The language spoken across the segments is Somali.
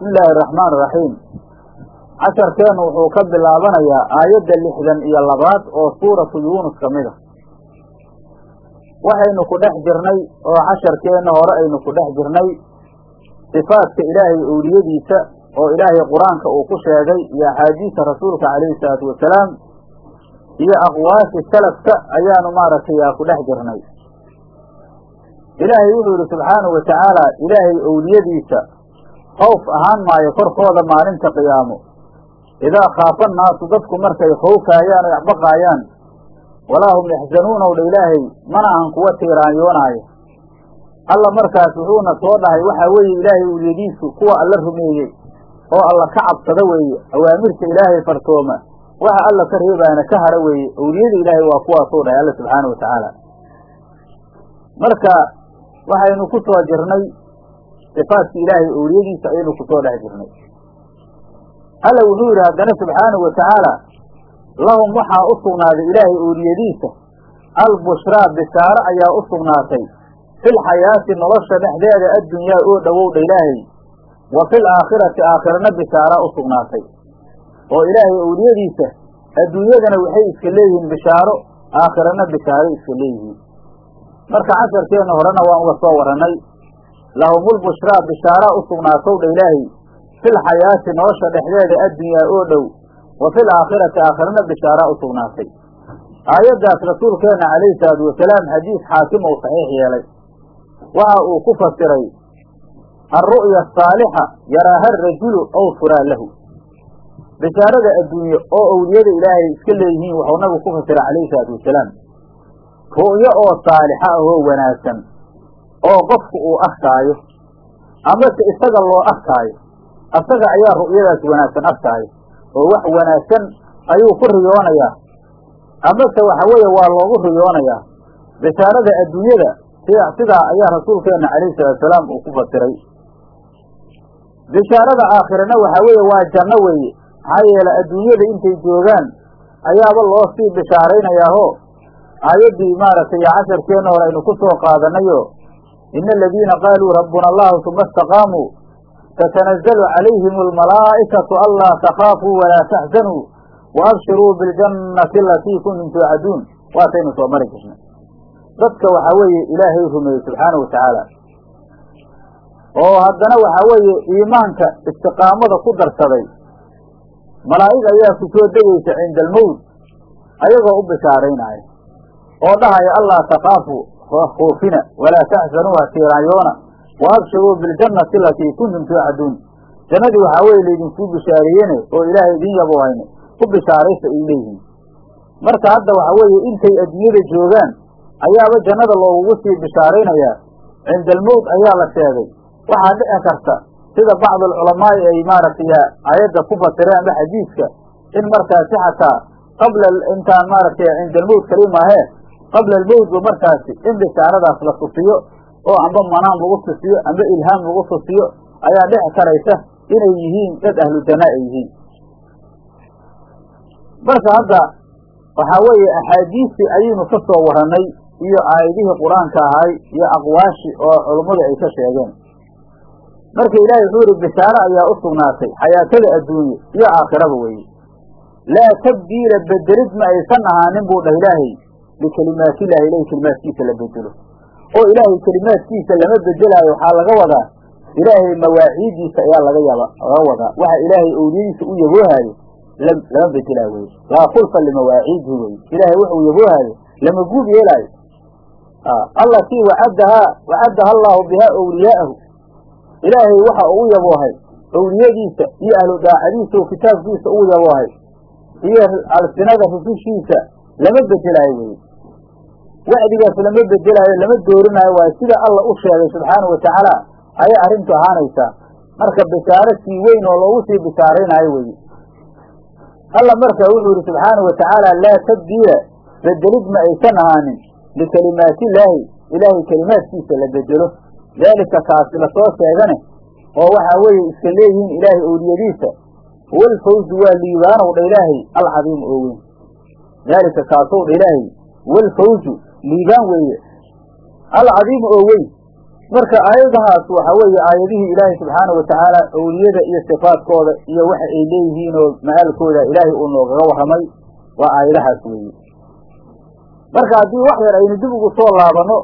bismi illaahi araxmaan iraxiim casharkeennu wuxuu ka bilaabanayaa aayadda lixdan iyo labaad oo suuratu yuunus ka mid a waxaynu ku dhex jirnay oo casharkeenna hore aynu ku dhex jirnay sifaadka ilaahay owliyadiisa oo ilaahay qur'aanka uu ku sheegay iyo axaadiista rasuulka calayhi salaatu wasalaam iyo aqwaashi salafka ayaanu maaragtay aa ku dhex jirnay. Ilaahay wuxuu yidhi subxaanahu wa tacaala ilaahay owliyadiisa khawf ahaan maayo korkooda maalinta qiyaamo idaa khaafa annaasu dadku markay khowfaayaan o baqaayaan walaa hum yaxzanuunaw dha ilaahay mana ahan kuwa tiiraanyoonaayo alla markaas wuxuuna soo dhahay waxaa weeye ilaahay owliyadiisu kuwa alla rumeeyey oo alla ka cabsada weeye awaamirta ilaahay fartooma waxa alla ka reebaana ka hara weeye owliyada ilaahay waa kuwaasuu dhahay alla subxaanahu wa tacaala marka waxaynu ku soo jirnay sifaadka ilaahay owliyadiisa ayaynu ku soo dhex jirnay. Alla wuxuu yidhi haddana subxaanahu wa tacaala lahum waxaa u sugnaaday ilaahay owliyadiisa albushraa bishaaro ayaa u sugnaatay fil xayaati nolosha dhexdeeda addunyaa oo dhowowdha ilaahay wa fil aakhirati aakhirana bishaaraa u sugnaatay. Oo ilaahay owliyadiisa adduunyadana waxay iska leeyihiin bishaaro aakhirana bishaaro iska leeyihiin. Marka casharkeenna horena waan uga soo warannay lahumulbushraa bishaaraa u sugnaatow dha ilaahay. Fil xayaati nolosha dhexdeeda addunyaa oo dhow wa fil aakhirati aakhirana bishaaraa u sugnaatay aayaddaas rasuulkeenna calayhi salaatu wasalaam xadiis xaakim ou saxiix yeelay. Waxa uu ku fasiray alru'ya asaalixa yaraaha rajulu aw furaa lahu. Bishaarada adduunye oo owliyada ilaahay iska leeyihiin wuxuu nabigu ku fasiray calayhi salaatu wasalaam ru'yo oo saalixa ahoo wanaagsan oo qofku uu arkaayo amase isaga loo arkaayo asaga ayaa ru'yadaas wanaagsan arkaayo oo wax wanaagsan ayuu ku riyoonayaa. Amase waxa weeye waa loogu riyoonayaa bishaarada adduunyada sidaa ayaa rasuulkeenna calayhi salaatu salaam uu ku fasiray. Bishaarada aakhirana waxaa weeye waa janno weeye. Maxaa yeele adduunyada intay joogaan ayaaba loo sii bishaaraynayaahoo aayaddii maaragtay casharkeenna hore aynu ku soo qaadanayo ina aladiina qaaluu rabbuna allahu suma istaqaamuu tatanazzalu calayhim almalaa'ikatu anlaa takhaafuu walaa taxzanuu wa abshiruu biljannati alatii kuntum tuucaduun waataynu soo mari jirnay dadka waxaa weeye ilaahay rumeeyey subxaanahu watacaala oo haddana waxaa weeye iimaanka istiqaamada ku darsaday malaa'ig ayaa ku soo degaysa cinda almowt ayagoo u bishaaraynaya oo dhahaya allaa khoofina walaa taxzanuuha tiiraanyoona wa abshiruu biljannati alatii kuntum tuucaduun jannadii waxaa weeye laydinkuu bishaareeyene oo ilaahay idin yaboohayne ku bishaaraysa ay leeyihiin marka hadda waxaa weeye intay adduunyada joogaan ayaaba jannada loogugu sii bishaaraynayaa cinda almowt ayaa la sheegay waxaa dhici karta sida bacdu alculamaa'i ay maaragtay aayadda ku fasireen amba xadiidka in markaasi xataa qabla intaan maaragtay cinda almowt ahee qabla almowtba markaasi in bishaaradaas la tusiyo oo amba manaam lagu tusiyo amba ilhaam lagu tusiyo ayaa dhici karaysa inay yihiin dad ahlu janaa ay yihiin. Marka hadda waxaa weeye axaadiistii ayaynu ka soo warannay iyo aayadihii qur'aanka ahay iyo aqwaashi oo culummadu ay ka sheegeen. Marka ilaahay wuxuu yihi bishaaro ayaa u sugnaatay xayaatada adduunye iyo aakhiraba weeye. Laa tabdiila bedelid ma aysan ahaanin buu dhah ilaahay likelimaatillahi ilahay kelimaadkiisa la bedelo oo ilaahay kelimaadkiisa lama bedelaayo waxaa laga wadaa ilaahay mawaaciidiisa ayaa laga yaba laga wadaa waxa ilaahay owliyadiisa u yaboohaayo lama bedelaayo weye laa khulfa limawaaciidihi weye ilaahay wuxuu yaboohaayo lama guub yeelaayo allatii wacadahaa wacadaha allaahu bihaa owliyaa'ahu ilaahay waxa uu yaboohay owliyadiisa iyo ahlu daacadiisa oo kitaabkiisa uu yaboohay iyo alsinada rusushiisa lama bedelaayo weye wacdigaas lama bedelaayo lama doorinaayo waayo sida alla u sheegay subxaanau watacaala ayay arrintu ahaanaysaa. Marka bishaaro sii weyn oo loogu sii bishaaraynaayo weye alla marka wuxuu yihi subxaanau watacaala laa tabdiila bedelid ma aysan ahaanin. Likelimaatillaahi ilaahay kelimaadkiisa la bedelo. Daalika kaasi la soo sheegane oo waxaa weeye iska leeyihiin ilaahay owliyadiisa walfawzu waa liibaanow dha ilaahay alcadiimu oo weyn. Daalika kaasow dha ilaahay walfawzu liibaan weeye. Alcadiimu oo weyn. Marka aayadahaas waxa weeye aayadihii ilaahay subxaana watacaala owliyada iyo sifaadkooda iyo waxa ay leeyihiin oo ma-aalkooda ilaahay uu noogaga warramay waa aayadahaas weeye. Marka haddii wax yar aynu dib ugu soo laabano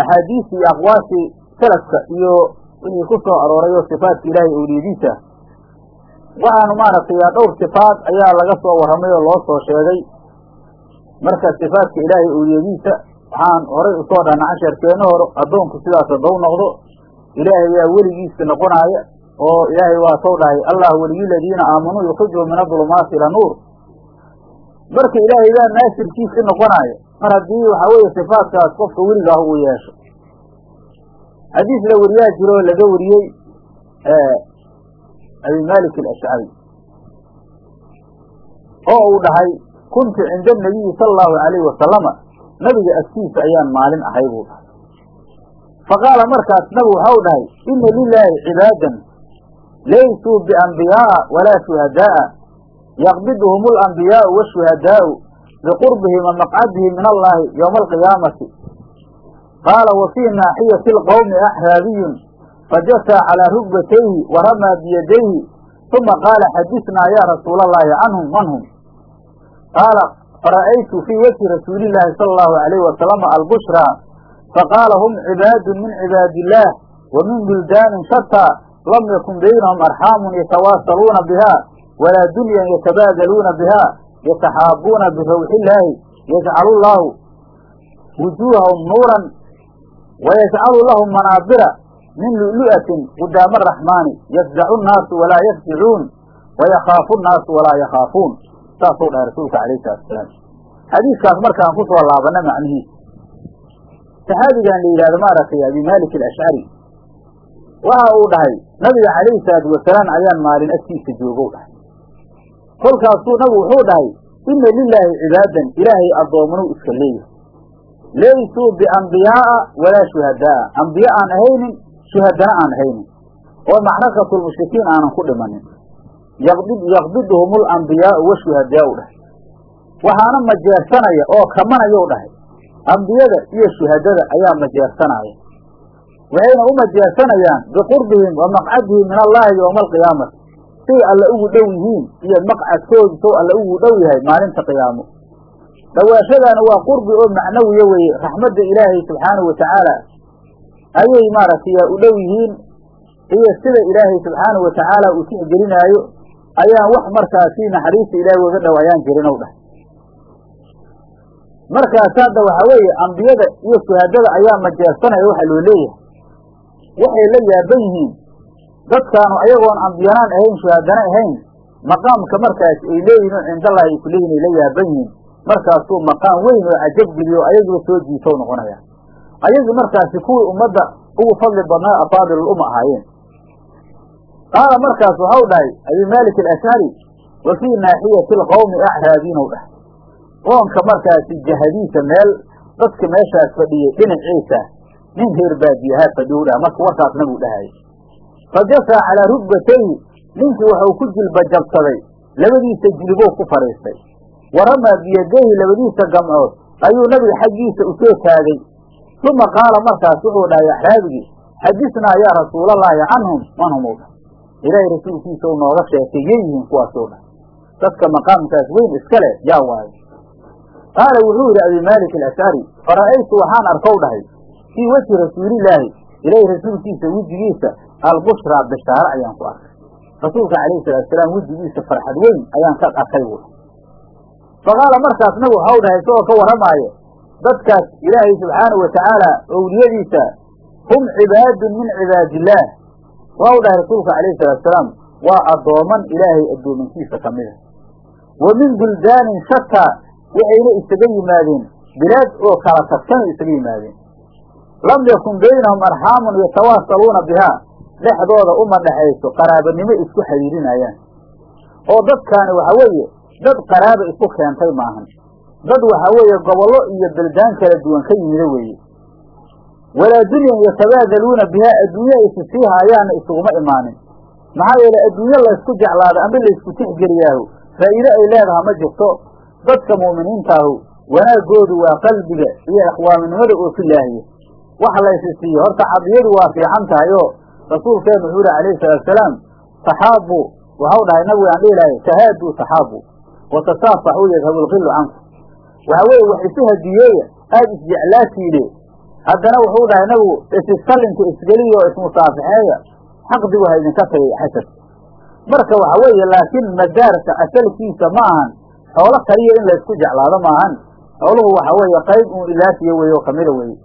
axaadiistii iyo aqwaashii salafka iyo wixii ku soo arooray oo sifaadka ilaahay owliyadiisa waxaanu maaragtay dhowr sifaad ayaa laga soo warramay oo loo soo sheegay marka sifaadka ilaahay owliyadiisa waxaan horay u soo dhana casharkeenna hor addoonku sidaas haddau noqdo ilaahay ayaa weligiisa noqonaaya oo ilaahay waa soo dhahay allah weliyu ladiina aamanuu yukhrijuu min adulumaati ila nuur. Marka ilaahay baa naasirkiisi noqonaaya mar haddii waxa weeye sifaadkaas qofka weligaah uu yeesho. Xadiis la wariyaa jiro laga wariyey abi malik alashcari oo uu dhahay kuntu cinda anabiyi sala allahu alayhi wasalama nabiga agtiisa ayaan maalin ahay buu dhahay. Faqaala markaas nabigu waxau dhahay ina lilaahi cibaadan laysuu biambiyaaa walaa shuhadaa'a. Yaqbiduhum alambiyaau washuhadaa'u biqurbihim wa maqcadihim min allahi yowma alqiyaamati. Qaala wa fii naaxiyati alqowmi axraabiyun fajasaa calaa rugbatayhi wa ramaa biyadayhi. Uma qaala xadisnaa yaa rasuula allahi canhum man hum qaala fara'aytu fii wajhi rasuuli llaahi sala allahu alayhi wasalama albushraa faqaala hum cibaadun min cibaadi illaah wa min buldaanin shataa lam yakun baynahum arxaamun yatawaasaluuna biha walaa dunyan yatabaadaluuna biha yataxaabuuna birawxi illaahi yajcalu llaahu wujuuhahum nuuran wayajcalu lahum manaabira min lu'lu'atin qudaama araxmaani yafzacu nnaasu walaa yafzicuun wayakhaafu nnaasu walaa yakhaafuun saasuu dhahay rasuulka alayh salatu salaam. Xadiiskaas markaan ku soo laabana macnihiisa saxaabigan la yidhahdo maaragtay abi malik alashcari waxa uu dhahay nabiga calayhi salaatu wasalaam ayaan maalin agtiisa joogow dhahay kolkaasuu nabigu wuxuu dhahay ina lilaahi cibaadan ilaahay addoomanuu iska leeyahay. Laysuu biambiyaa'a walaa shuhadaa'a ambiye aan ahaynin shuhadana aan ahaynin. Oo macrakatulmushrikiin aanan ku dhimanin yaqbiduhum alambiyaau washuhadaau dhahay waxaana majeersanaya oo kamanayou dhahay. Ambiyada iyo shuhadada ayaa majeersanaya waxayna u majeersanayaan biqurbihim wa maqcadihim min allahi yowma alqiyaamati say alla ugu dhow yihiin iyo maqcadkoodu sow alla ugu dhow yahay maalinta qiyaamo. Dhawaashadaana waa qurbi oo macnawiya weeye raxmadda ilaahay subxaanahu watacaala ayay maaragtay u dhow yihiin iyo sida ilaahay subxaanahu watacaala uu tixgelinaayo ayaan wax markaasi naxariista ilaahay dhow ayaan jirinow dhahay. Markaas hadda waxaa weeye ambiyada iyo shuhadada ayaa majeersanaya waxa loo leeyahay. Waxay la yaaban yihiin dadkaanu ayagoon ambiyanaan ahayn shuhadana ahayn maqaamka markaas ay leeyihiin oo cindallahi ay kuleeyihin ay la yaaban yihiin. Markaasuu maqaam weyn oo cajab geliyo ayagiiba soo jiitow noqonaya. Ayagii markaasi kuwii ummadda ugu fadli badnaa afaadilul uma ahaayeen qaala markaas waxau dhahay abi malik alashcari wa fii naaxiyati alqowmi acraabiinow dhahay qoonka markaasi jahadiisa meel dadka meeshaas fadhiyey dhinaciisa nin reer baadiyahaa fadhiyow dhaha marka warkaas nabuu dhahay fa jasaa calaa rugbatayhi ninkii waxuu ku jilba jabsaday labadiisa jilibou ku fadhiistay wa ramaa biyadayhi labadiisa gamcood ayuu nabiga xaggiisa u soo taagay uma qaala markaas wuxuu dhahay axraabigii xadisnaa yaa rasuulallaahi canhum man hum u dhahay ilaahay rasuulkiisa u nooga sheekay yay yihiin kuwaasuu dhahay dadka maqaamkaas weyn iska leh yaa waayo qaala wuxuu yidhi abi malik alashcari fara'aytu waxaan arkow dhahay fii wejhi rasuulillaahi ilaahay rasuulkiisa wejigiisa albushraa bishaare ayaan ku arkay. Rasuulka calayhi salaatusalaam wejigiisa farxad weyn ayaan ka arkay buui faqaala markaas nabigu waxau dhahay isagoo ka warramaayo dadkaas ilaahay subxaanahu watacaala owliyadiisa hum cibaadun min cibaadiillaah waxau dhahay rasuulka calayhi salaatusalaam waa addooman ilaahay addoomankiisa ka mida wa min buldaanin shataa waxayna isaga yimaadeen bilaad oo kala tagsanay isaga yimaadeen. Lam yakun baynahum arxaamun yatawaasaluuna bihaa dhexdooda uma dhexayso qaraabanimo isku xidhiirinayaan oo dadkaani waxa weeye dad qaraaba isku keentay maahan. Dad waxa weeye gobollo iyo beldaan kala duwan ka yimida weeye walaa dunyan yatabaadaluuna bihaa adduunye aysi sii haayaana isuguma imaanin. Maxaa yeele adduunye laysku jeclaado ama laysku tixgeliyaahu faa'iide ay leedaha ma jirto. Dadka mu'miniintaahu wanaaggoodu waa qalbiga iyo ikhwaaninimada oo filaahiya wax laysi siiyo horta cadiyadu waa fiican tahay oo rasuulkeenu wuxuu yihi alayhi salaatusalaam taxaabu waxau dhahay nabigu aan dhihi tahaaduu taxaabu watasaafaxuu yadhabu lkilu canku waxa weeye wax isu hadiyeeya aada isjeclaatiine haddana wuxuu dhahay nabigu isiskallinka isgeliya oo ismusaafaxeeya xaqdigu ha idinka tagay xasad. Marka waxa weeye laakiin madaarka asalkiisa ma ahan xoolo kaliya in laysku jeclaado maahan xooluhu waxa weeye qayb uun ilaafiya weye oo kamida weye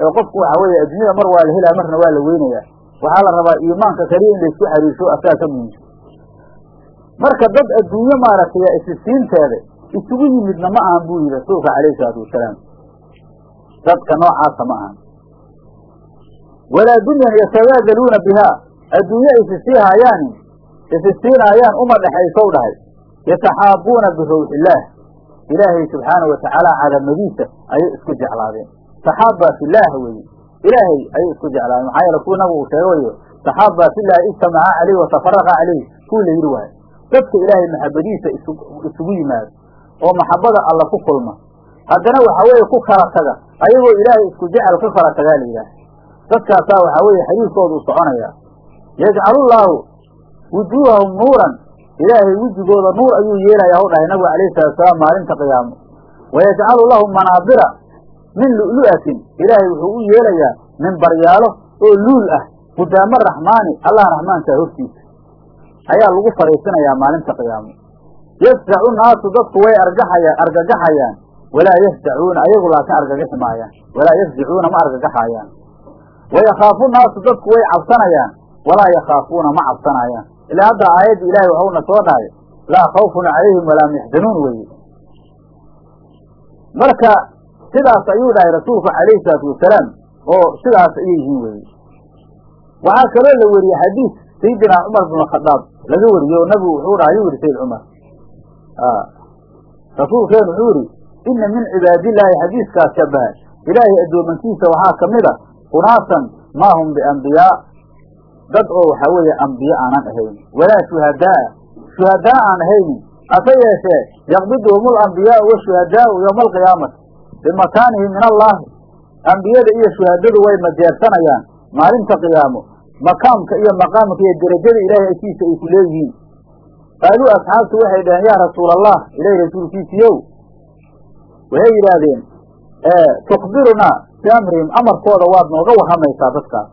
ee qofku waxa weeye adduunyada mar waa la helaa marna waa la weynaya waxaa la rabaa iimaanka kaliya in laysku xariirsho asaga ka muhiimsan marka dad adduunye maaragtay isisiinteeda isugu yimidna ma ahan buu yihi rasuulka calayhi salaatu wasalaam dadka noocaasa ma ahan walaa dunyan yatadaadaluuna bihaa. Adduunye isisii haayaanin isisiinaayaan uma dhexaysow dhahay. Yataxaabuuna birawxillaah ilaahay subxaanau watacaala cadamadiisa ayay isku jeclaadeen. Taxaabaa fillaah weye ilaahay ayay isku jeclaadeen. Maxaa yeele kuwa nabigu uu sheega wayo taxaabaa fillahi ijtamaca caleyh watafaraqa caleyh kuwii la yidhi waayo. Dadka ilaahay maxabadiisa isugu yimaado oo maxabada alla ku kulma haddana waxa weeye ku kala taga ayagoo ilaahay isku jecel ku kala tagaa la yidhaah dadkaasaa waxaa weeye xiriirkooda u soconaya yajcalullaahu wujuuhahum nuuran. Ilaahay wejigooda nuur ayuu yeelayaa u dhahay nabigu alayhi salaatusalaam maalinta qiyaamo. Wayajcalu lahum manaabira min lu'lu'atin. Ilaahay wuxuu u yeelayaa min baryaalo oo luul ah qudaamo raxmaani. Allah raxmaankaa hortiisa ayaa lagu fariisinayaa maalinta qiyaamo. Yafzacu naasu dadku way argaxaya argagaxayaan walaa yafzacuuna ayagu laakiin argagaxi maayaan walaa yafzicuuna ma argagaxaayaan wayakhaafu naasu dadku way cabsanayaan walaa yakhaafuuna ma cabsanayaan ilaa hadda aayadda ilahay waxauna soo dhahay laa khawfun calayhim walaa yaxzanuun weye marka sidaas ayuu dhahay rasuulku calayhi salaatu wasalaam oo sidaas ayay yihiin weye waxaa kaloo la weriyey xadiis sayidina cumar bin khadaab laga weriye oo nabigu wuxuu dhaha ayuu yihi sayid cumar rasuulkeenu wuxuu yihi ina min cibaadillaahi xadiiskaas shabaha ilaahay addoomankiisa waxaa ka mid a unaasan maa hum biambiyaa dad oo waxaa weeye ambiye aanan ahaynin walaa shuhadaa shuhadaa aan ahaynin hase yeeshee yaqbiduhum alambiyaau washuhadaau yowma alqiyaamati bimakaanihim min allaahi ambiyada iyo shuhadadu way majeersanayaan maalinta qiyaamo makaamka iyo maqaamka iyo derajada ilaahay agtiisa ay ku leeyihiin qaaluu asxaabtu waxay dhaheen yaa rasuula allah ilahi rasuulkiisiiyow waxay yidhaahdeen tukbirunaa bi amrihim amarkooda waad nooga warramaysaa dadkaas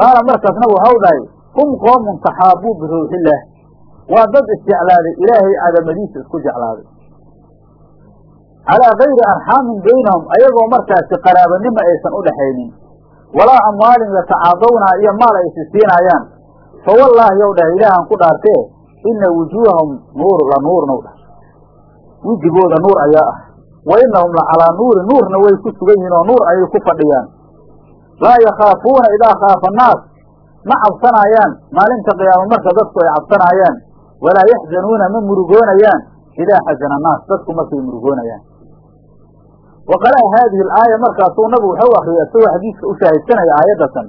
qaala markaas nabigu waxau dhahay hum qoomun taxaabuu biruuxillaah waa dad isjeclaaday ilaahay cadamadiisa isku jeclaaday. Calaa gayri arxaamin baynahum ayagoo markaasi qaraabanimo aysan u dhaxaynin walaa amwaalin yatacaadawnaha iyo maal ay sisiinaayaan fa wallaahi yow dhahay ilaahan ku dhaartee ina wujuuhahum nuur la nuurnaw dhah wejigooda nuur ayaa ah wa inahum la calaa nuuri nuurna way ku sugan yihiin oo nuur ayay ku fadhiyaan. Laa yakhaafuuna idaa khaafa annaas. Ma cabsanaayaan maalinta qiyaamo marka dadku ay cabsanaayaan walaa yaxzanuuna ma murugoonayaan. Idaa xasana annaas dadku markay murugoonayaan. Wa qara'a haadihi alaaya markaasuu nabigu waxau akriyay isagoo xadiiska u shaahidsanaya aayadatan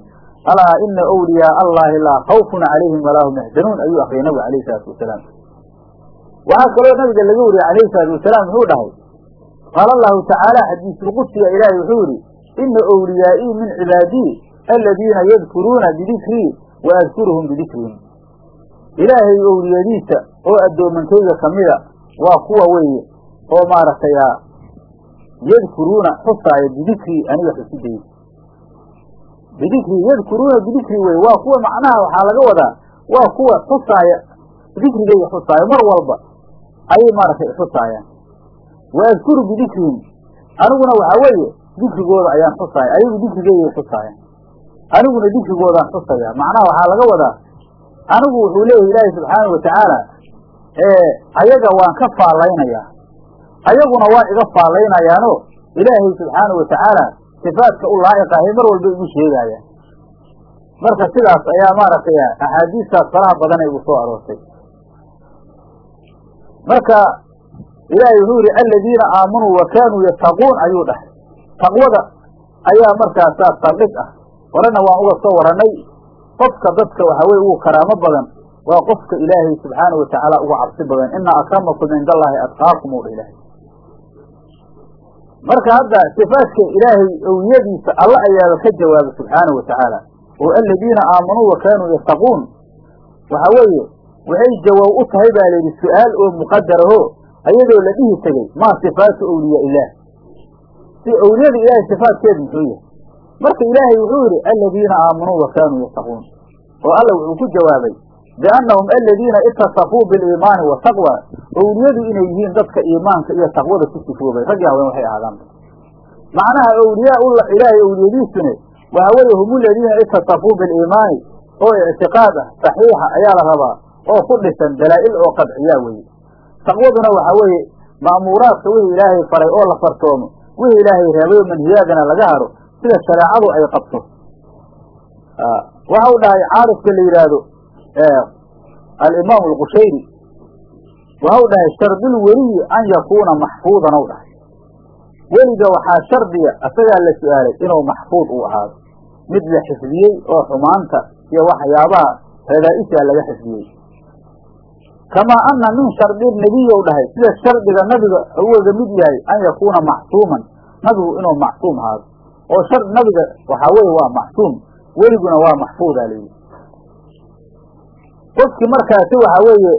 alaa ina wliyaa allahi laa khawfun calayhim walaa hum yaxzanuun ayuu akriyay nabigu alayhi salaatu wasalaam waxaa kaloo nabiga laga wariyey calayhi salaatu wasalaam wuxuu dhahay qaala allahu tacaala xadiisulqudsiga ilaahay wuxuu yidhi ina wliyaa'ii min cibaadii aladiina yadkuruuna bidikrii wa adkuruhum bidikrihim ilaahay owliyadiisa oo addoomankayga kamida waa kuwa weeye oo maaragtay yadkuruuna xusaaya bidikrii aniga xusidayda bidikrii yadkuruuna bidikrii wey waa kuwa macnaha waxaa laga wadaa waa kuwa xusaaya dikrigayga xusaayo mar walba ayay maaragtay xusaayaan wa adkuru bidikrihim aniguna waxaa weeye dikrigooda ayaan xusaaya ayagu dikrigayay xusaayaan aniguna dikrigoodaan xusaya macnaha waxaa laga wadaa anigu wuxuu leeyahay ilaahay subxaana watacaala ayaga waan ka faallaynayaa. Ayaguna waa iga faallaynayaano. Ilaahay subxaana watacaala sifaadka u laa'iqahay mar walba igu sheegaayaan marka sidaas ayaa maaragtay axaadiistaas faraha badan ay igu soo aroortay. Marka ilaahay wuxuu yihi aladiina aamanuu wa kaanuu yattaquun ayuu dhahay. Taqwada ayaa markaasaa saldhig ah. Horena waan uga soo warannay. Qofka dadka waxaa weye ugu karaamo badan waa qofka ilaahay subxaana watacaala uga cabsi badan. Ina akramakum cinda allaahi atqaakum u dha ilaahay marka hadda sifaadka ilaahay owliyadiisa alla ayaaba ka jawaabay subxaanahu watacaala oo aladiina aamanuu wa kaanuu yattaquun. Waxa weeye waxay jawaab u tahay baa layidhi su'aal oo muqadaraho ayadoo la dhihi tegey maa sifaatu awliyaa ilaah. Si owliyada ilaahay sifaadkeedu muxuu yahay. Marka ilaahay wuxuu yidhi aladiina aamanuu wa kaanuu yattaquun. Oo alla wuxuu ku jawaabay biannahum aladiina itasafuu biliimaani wataqwa owliyadu inay yihiin dadka iimaanka iyo taqwada ku sifoobay rag haween waxay ahaadaanba macnaha awliyaa ulla ilaahay owliyadiisune waxa weeye hum aladiina itasafuu biliimaani oo ictiqaad ah saxiixa ayaa la rabaa oo ku dhisan dalaa'il oo qadciyaa weeye taqwaduna waxa weeye ma'muuraadka wixii ilaahay faray oo la fartoomo wixii ilaahay reebayo manhiyaadana laga haro sida shareecadu ay qabto. Waxa u dhahay caarifka la yidhaahdo alimaamu alqushayri. Waxa u dhahay shardul weliyi an yakuuna maxfuudan u dhahay. Weliga waxaa shardiga asagaa la su'aalay inuu maxfuud uu ahaado. Mid la xifdiyey oo xumaanta iyo waxyaabaha radaa-isha laga xifdiyey kamaa ana min shardi nebiy u dhahay sida shardiga nabiga ugaga mid yahay an yakuuna macsuuman nabigu inuu macsuum ahaado oo shar nabiga waxaa weye waa macsuum weliguna waa maxfuudaa layidhi qofkii markaasi waxa weeye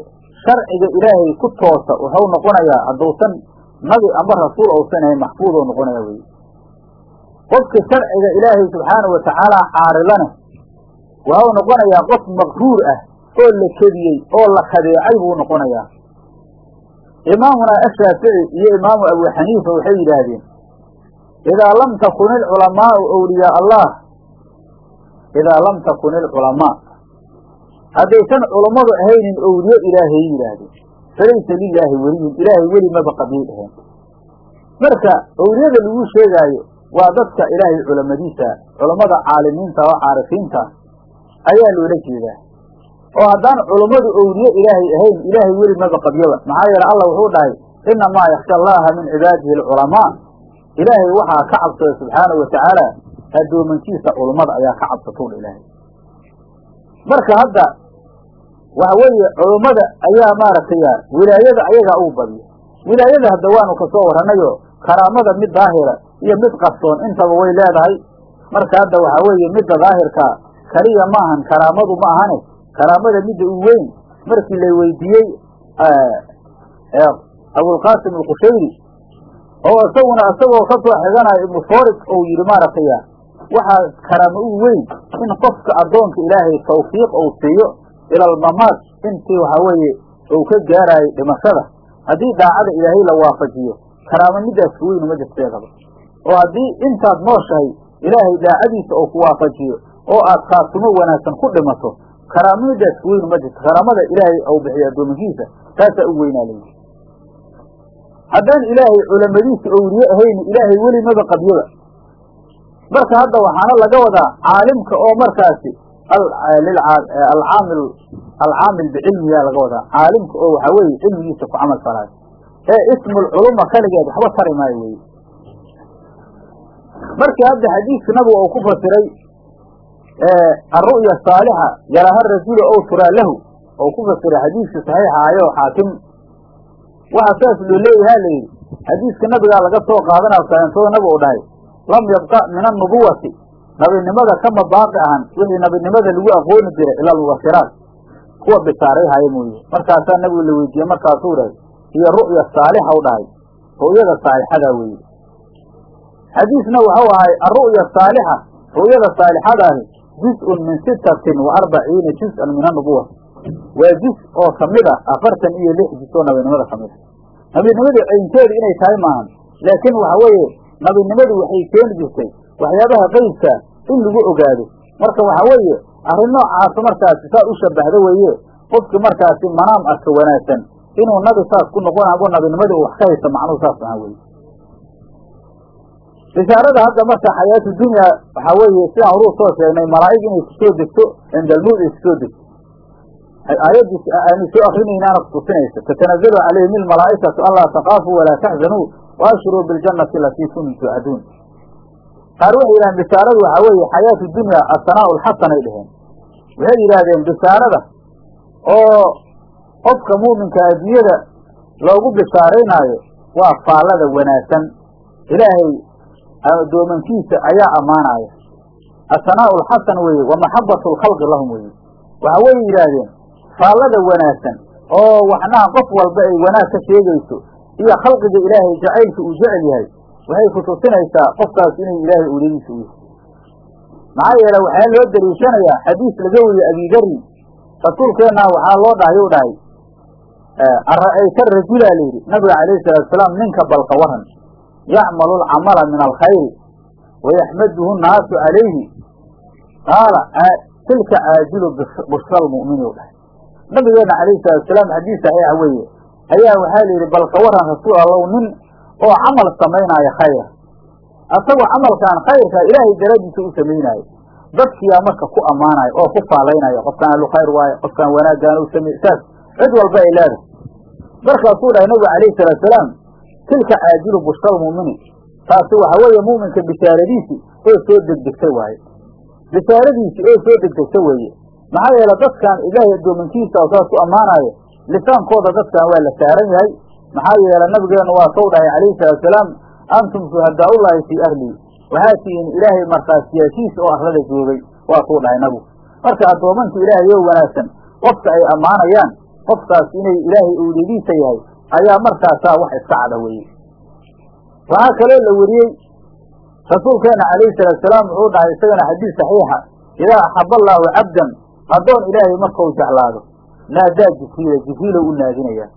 sharciga ilaahay ku toosa wuxuu noqonayaa hadduusan nabi amba rasuul uusan ahayn maxfuud noqonaya weye qofka sharciga ilaahay subxaanahu watacaala caaridane waxau noqonayaa qof maqruur ah oo la kediyey oo la khadeecay buu noqonayaa. Imaamunaa ashaafici iyo imaamu abu xaniifa waxay yidhaahdeen idaa lam takun ilculamaau awliyaa allah. Idaa lam takun ilculamaa haddaysan culammadu ahaynin owliye ilaahay yidhaahdeen. Falaysa lilaahi weliyun ilaahay weli maba qabyay dhaheen. Marka owliyada lagu sheegaayo waa dadka ilaahay culamadiisa culammada caalimiinta oo caarifiinta ayaa loola jeedaa oo haddaan culummadu owliye ilaahay ahayn ilaahay weli maba qabyaba maxaa yeele allah wuxuu dhahay inamaa yaksha allaha min cibaadihi alculamaa. Ilaahay waxaa ka cabsada subxaanahu watacaala addoomankiisa culummada ayaa ka cabsatowdha ilaahay. Marka hadda waxa weeye culummada ayaa maaragtay wilaayada ayagaa ugu badiya wilaayada hadda waanu ka soo warranayo karaamada mid daahira iyo mid qarsoon intaba way leedahay. Marka hadda waxaa weeye midda daahirka kaliya maahan karaamadu ma ahane karaamada midda u weyn markii la weydiiyey abulqaasim alqushayri oo isaguna isagoo ka soo xiganayo ibnu forig ou yidhi maaragtay waxaa karaamo ugu weyn in qofka addoonka ilaahay tawfiiq uu siiyo ilalmamaad intii waxaa weeye uu ka gaaraayo dhimashada. Haddii daacada ilaahay la waafajiyo karaamo midaas ka weynu ma jirteedaba oo haddii intaad nooshahay ilaahay daacadiisa uu ku waafajiyo oo aad khaatumo wanaagsan ku dhimato karaamo midaas ka weynu ma jirto. Karaamada ilaahay uu bixiyo addoomankiisa taasaa u weynaa layidhi haddaan ilaahay culamadiisa owliye ahayni ilaahay weli maba qabyaba marka hadda waxaana laga wadaa caalimka oo markaasi alcaamil alcaamil bicilmiyaa laga wadaa. Caalimka oo waxaa weeye cilmigiisa ku camal falaayo ee ismulculuma kaligeed waxba tari maayo weye markii hadda xadiiska nabigu uu ku fasiray alru'ya saalixa yaraha rajulu ow turaa lahu ou ku fasiray xadiiska saxiixa ayo xaakim waxaa saas loo leeyahaa la yidhi xadiiska nabigaa laga soo qaadanaa saentooda nabi u dhahay. Lam yabqa min annubuwati nabinimada kama baaqi ahan wixii nabinimada lagu aqooni jiray ila almubashiraat kuwa bishaaray haya mooye markaasaa nabigu la weydiiyey markaasuu dhahay iyo ru'ya saalixa u dhahay. Ru'yada saalixadaa weeye xadiisna waxau ahay alru'ya saalixa. Ru'yada saalixadaahi juz-un min sittatin wa arbaciina juz-an min annubuwati waa juz oo ka mid a afartan iyo lix juz oo nabinimada ka mid a nabinimadu caynteedu inay tahay maahan laakiin waxa weeye nabinimadu waxay keeni jirtay waxyaabaha qeybka in lagu ogaado. Marka waxa weeye arrin noocaasa markaasi saas u shabahdo weeye qofki markaasi manaam arka wanaagsan inuu nabi saas ku noqon abo nabinimadii wax ka haysta macnuhu saas aha weye bishaarada hadda marka xayaatu dunya waxaa weeye sidaan horuu soo sheegnay malaa'ig inay ku soo degto cindalmowd ay ku soo degto aayadii aanu soo akrinaynaana kutusinaysa tatanazalu calayhim ilmalaa'ikatu anlaa takaafuu walaa taxzanuu waabshiruu biljannati alatii kuntum tuucaduun qaar waxay yidhahdeen bishaaradu waxaa weeye xayaatu dunya asanaa lxasan ay dheheen waxay yidhaahdeen bishaarada oo qofka muuminka adduunyada loogu bishaaraynaayo waa faallada wanaagsan. Ilaahay addoomankiisa ayaa ammaanaya. Asanaa'u alxasan weeye wa maxabatu lkhalqi lahum weeye. Waxa way yidhaahdeen faallada wanaagsan oo waxnaha qof walba ay wanaag ka sheegayso iyo khalqiga ilaahay jacaylka uu jecel yahay waxay kutusinaysaa qofkaas inay ilaahay uuladiisa u yahay maxaa yeele waxaa loo daliishanayaa xadiis laga weriye abidari rasuulkeenna waxaa loo dhahay u dhahay ara'ayta rajula layidhi nabiga calayhi salaatu salaam ninka balka waran yacmalu alcamala min alkhayri wayaxmaduhu nnaasu calayhi qaala tilka caajilu bushra lmu'mini dhahay nabigeena calayhi salaatu salaam xadiis saxiixa weeye ayaa waxaa la yidhi balka waran rasuul allow nin oo camal samaynaayo khayra asagoo camalkaan khayrka ilaahay daraadiisa u samaynaayo dadkiyaa marka ku ammaanayo oo ku faalaynaya qofkaan ahlu khayr waaye qofkaan wanaaggaan u samey saas cid walba ay leedahay markaasuu dhahay nabigu calayhi salaatu salaam tilka caajilu bushra lmu'mini taasi waxa weeye mu'minka bishaaradiisi oo soo degdegta waaye. Bishaaradiisi oo soo degdegta weeye. Maxaa yeele dadkaan ilaahay addoomankiisa oo saas u ammaanaayo lisaankooda dadkaan waa la saaran yahay. Maxaa yeele nabigeennu waa sow dhahay calayhi salaatu salaam antum shuhadaaullaahi fii ahlii waxaa tihiin ilaahay markhaasiyaashiisa oo arlada joogay waa suu dhahay nabigu marka addoomanka ilaahay oo wanaagsan qofka ay ammaanayaan qofkaas inay ilaahay owliyadiisa yahay ayaa markaasaa wax iska cada weeye. Waxaa kaloo la weriyey rasuulkeena calayhi salaatu salaam wuxuu dhahay isagana xadiis saxiixa idaa axaba allaahu cabdan addoon ilaahay markau jeclaado naadaa jibriila jibriilow u naadinayaa.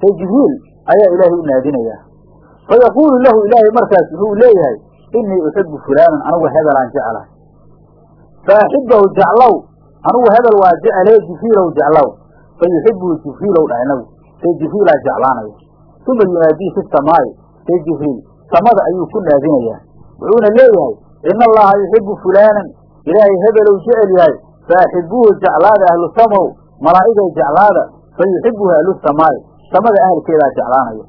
Say jibriil ayaa ilaahay u naadinayaa. Fayaquulu lahu ilaahay markaas wuxuu leeyahay inii uxibu fulaanan anigu hebelaan jeclahay. Faaxibahu jeclow anigu hebel waa jeclee jibriilow jeclow. Fa yuxibuhu jibriilow dhahay nabigu say jibriilaa jeclaanaya. Uma yunaadii fi samaa'i say jibriil samada ayuu ku naadinayaa wuxuuna leeyahay ina allaha yuxibu fulaanan. Ilaahay hebelow jecel yahay. Faaxibuuhu jeclaada ahlu samow. Malaa'igay jeclaada. Fa yuxibuhu ahlu samaa'i samada ahalkeedaa jeclaanaya.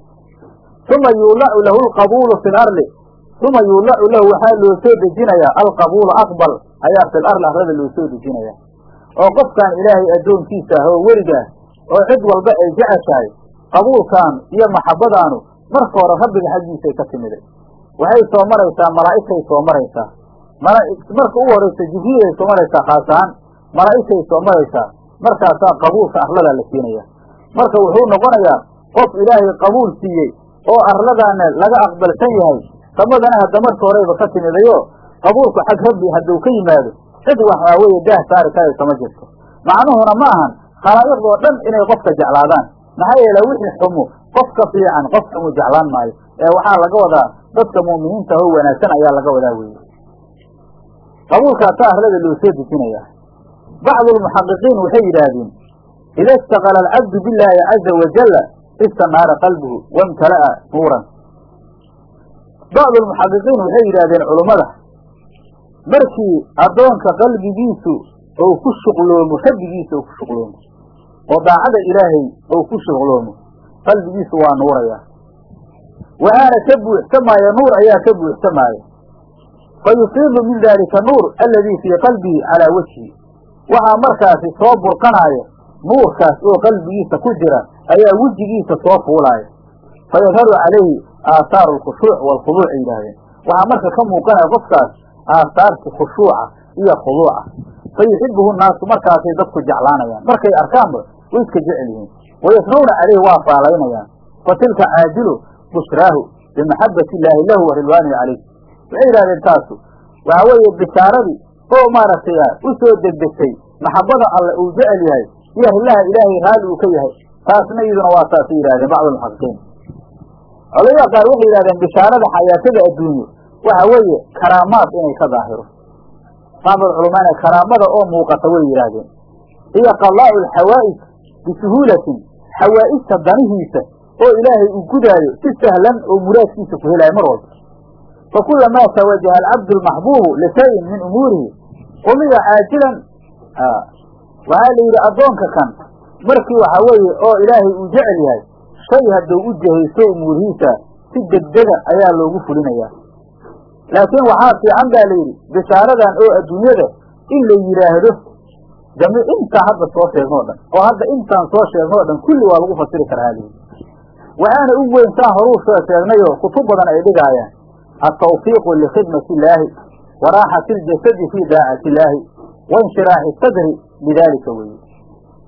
Uma yuulacu lahu alqabuulu fi larli uma yuulacu lahu waxaa loo soo dejinayaa alqabuulu aqbal. Ayaa fil arli arlada loo soo dejinayaa oo qofkaan ilaahay addoonkiisa ah oo weligaah oo cid walba ay jeceshahay qabuulkaan iyo maxabbadaanu marka hore rabbiga xaggiisay ka timiday waxay soo maraysaa malaa'igtay soo maraysaa. Marka ugu horaysa jibriilay soo maraysaa khaas ahaan malaa'igtay soo maraysaa. Markaasaa qabuulka arladaa la siinaya marka wuxuu noqonayaa qof ilaahay qabuul siiyey oo arladaana laga aqbalsan yahay samadana hadda marka horeyba ka timidayo qabuulku xag rabbi hadduu ka yimaado cid waxaa weeye daah saari karaysa ma jirto. Macnuhuna ma ahan khalaa'iqdoo dhan inay qofka jeclaadaan. Maxaa yeele wixii xumu qofka fiican qofka mu jeclaan maayo ee waxaa laga wadaa dadka mu'miniinta oo wanaagsan ayaa laga wadaa weeye. Qabuulkaasaa arlada loo soo dejinayaa bacdu lmuxaqiqiin waxay yidhaahdeen ida istaqala alcabdu billaahi caza wajalla istanaara qalbuhu wamtala'a nuuran. Bacdu lmuxaqiqiin waxay yidhahdeen culummada markii addoonka qalbigiisu ou ku shuqloomo rabbigiisa ou ku shuqloomo oo daacada ilaahay ou ku shuqloomo qalbigiisu waa nuurayaa waxaana ka buuxsamaaya nuur ayaa ka buuxsamaaya fa yufiidu min daalika nuur alladii fii qalbihi calaa wajhi. Waxaa markaasi soo burqanaaya nuurkaas oo qalbigiisa ku jira ayaa wejigiisa soo fuulaaya fa yadharu calayhi aahaaru alkhushuuc waalkhuduuc yidhaahdeen. Waxaa marka ka muuqanaya qofkaas aahaarti khushuuca iyo khuduuca. Fa yuxibuhu nnaasu markaasay dadku jeclaanayaan. Markay arkaanba way iska jecel yihiin. Wayasnawna calayhi waa faalaynayaan fa tilka caajilu bushraahu bimaxabati illaahi lahu wa ridwaanihi calayh. Waxay yidhahdeen taasu waxa weeye bishaaradii oo maaragtay u soo degdegtay maxabbada alle uu jecel yahay iyo rilaha ilaahay raalli uu ka yahay taasna iyaduna waa taasay yidhahdeen bacdu almuxaqiqiin culamada qaar waxay yidhahdeen bishaarada xayaatada adduunyo waxa weeye karaamaad inay ka daahiro. Bacd culamaana karaamada oo muuqata way yidhaahdeen. Iyo qadaa'u alxawaa'ij bisuhuulatin xawaa'ijta danihiisa oo ilaahay uu gudaayo si sahlan oo muraadkiisa ku helaayo mar walba fa kulamaa tawajaha alcabdu almaxbuubu lishayin min umuurihi umiya caajilan waxaa la yidhi addoonka kan markii waxa weeye oo ilaahay uu jecel yahay shay hadduu u jahayso umuurihiisa si degdega ayaa loogu fulinayaa laakiin waxaa fiican baa layidhi bishaaradan oo adduunyada in la yidhaahdo jami intaa hadda soo sheegnoo dhan oo hadda intaan soo sheegnoo dhan kulli waa lagu fasiri karaa layidhi waxaana u weyn saan horuu soo sheegnayoo kutub badan ay dhigaayaan altawfiiqu likhidmati illaahi wa raaxati iljasadi fii daacati illaahi wa inshiraaxi sadri lidaalika weeye.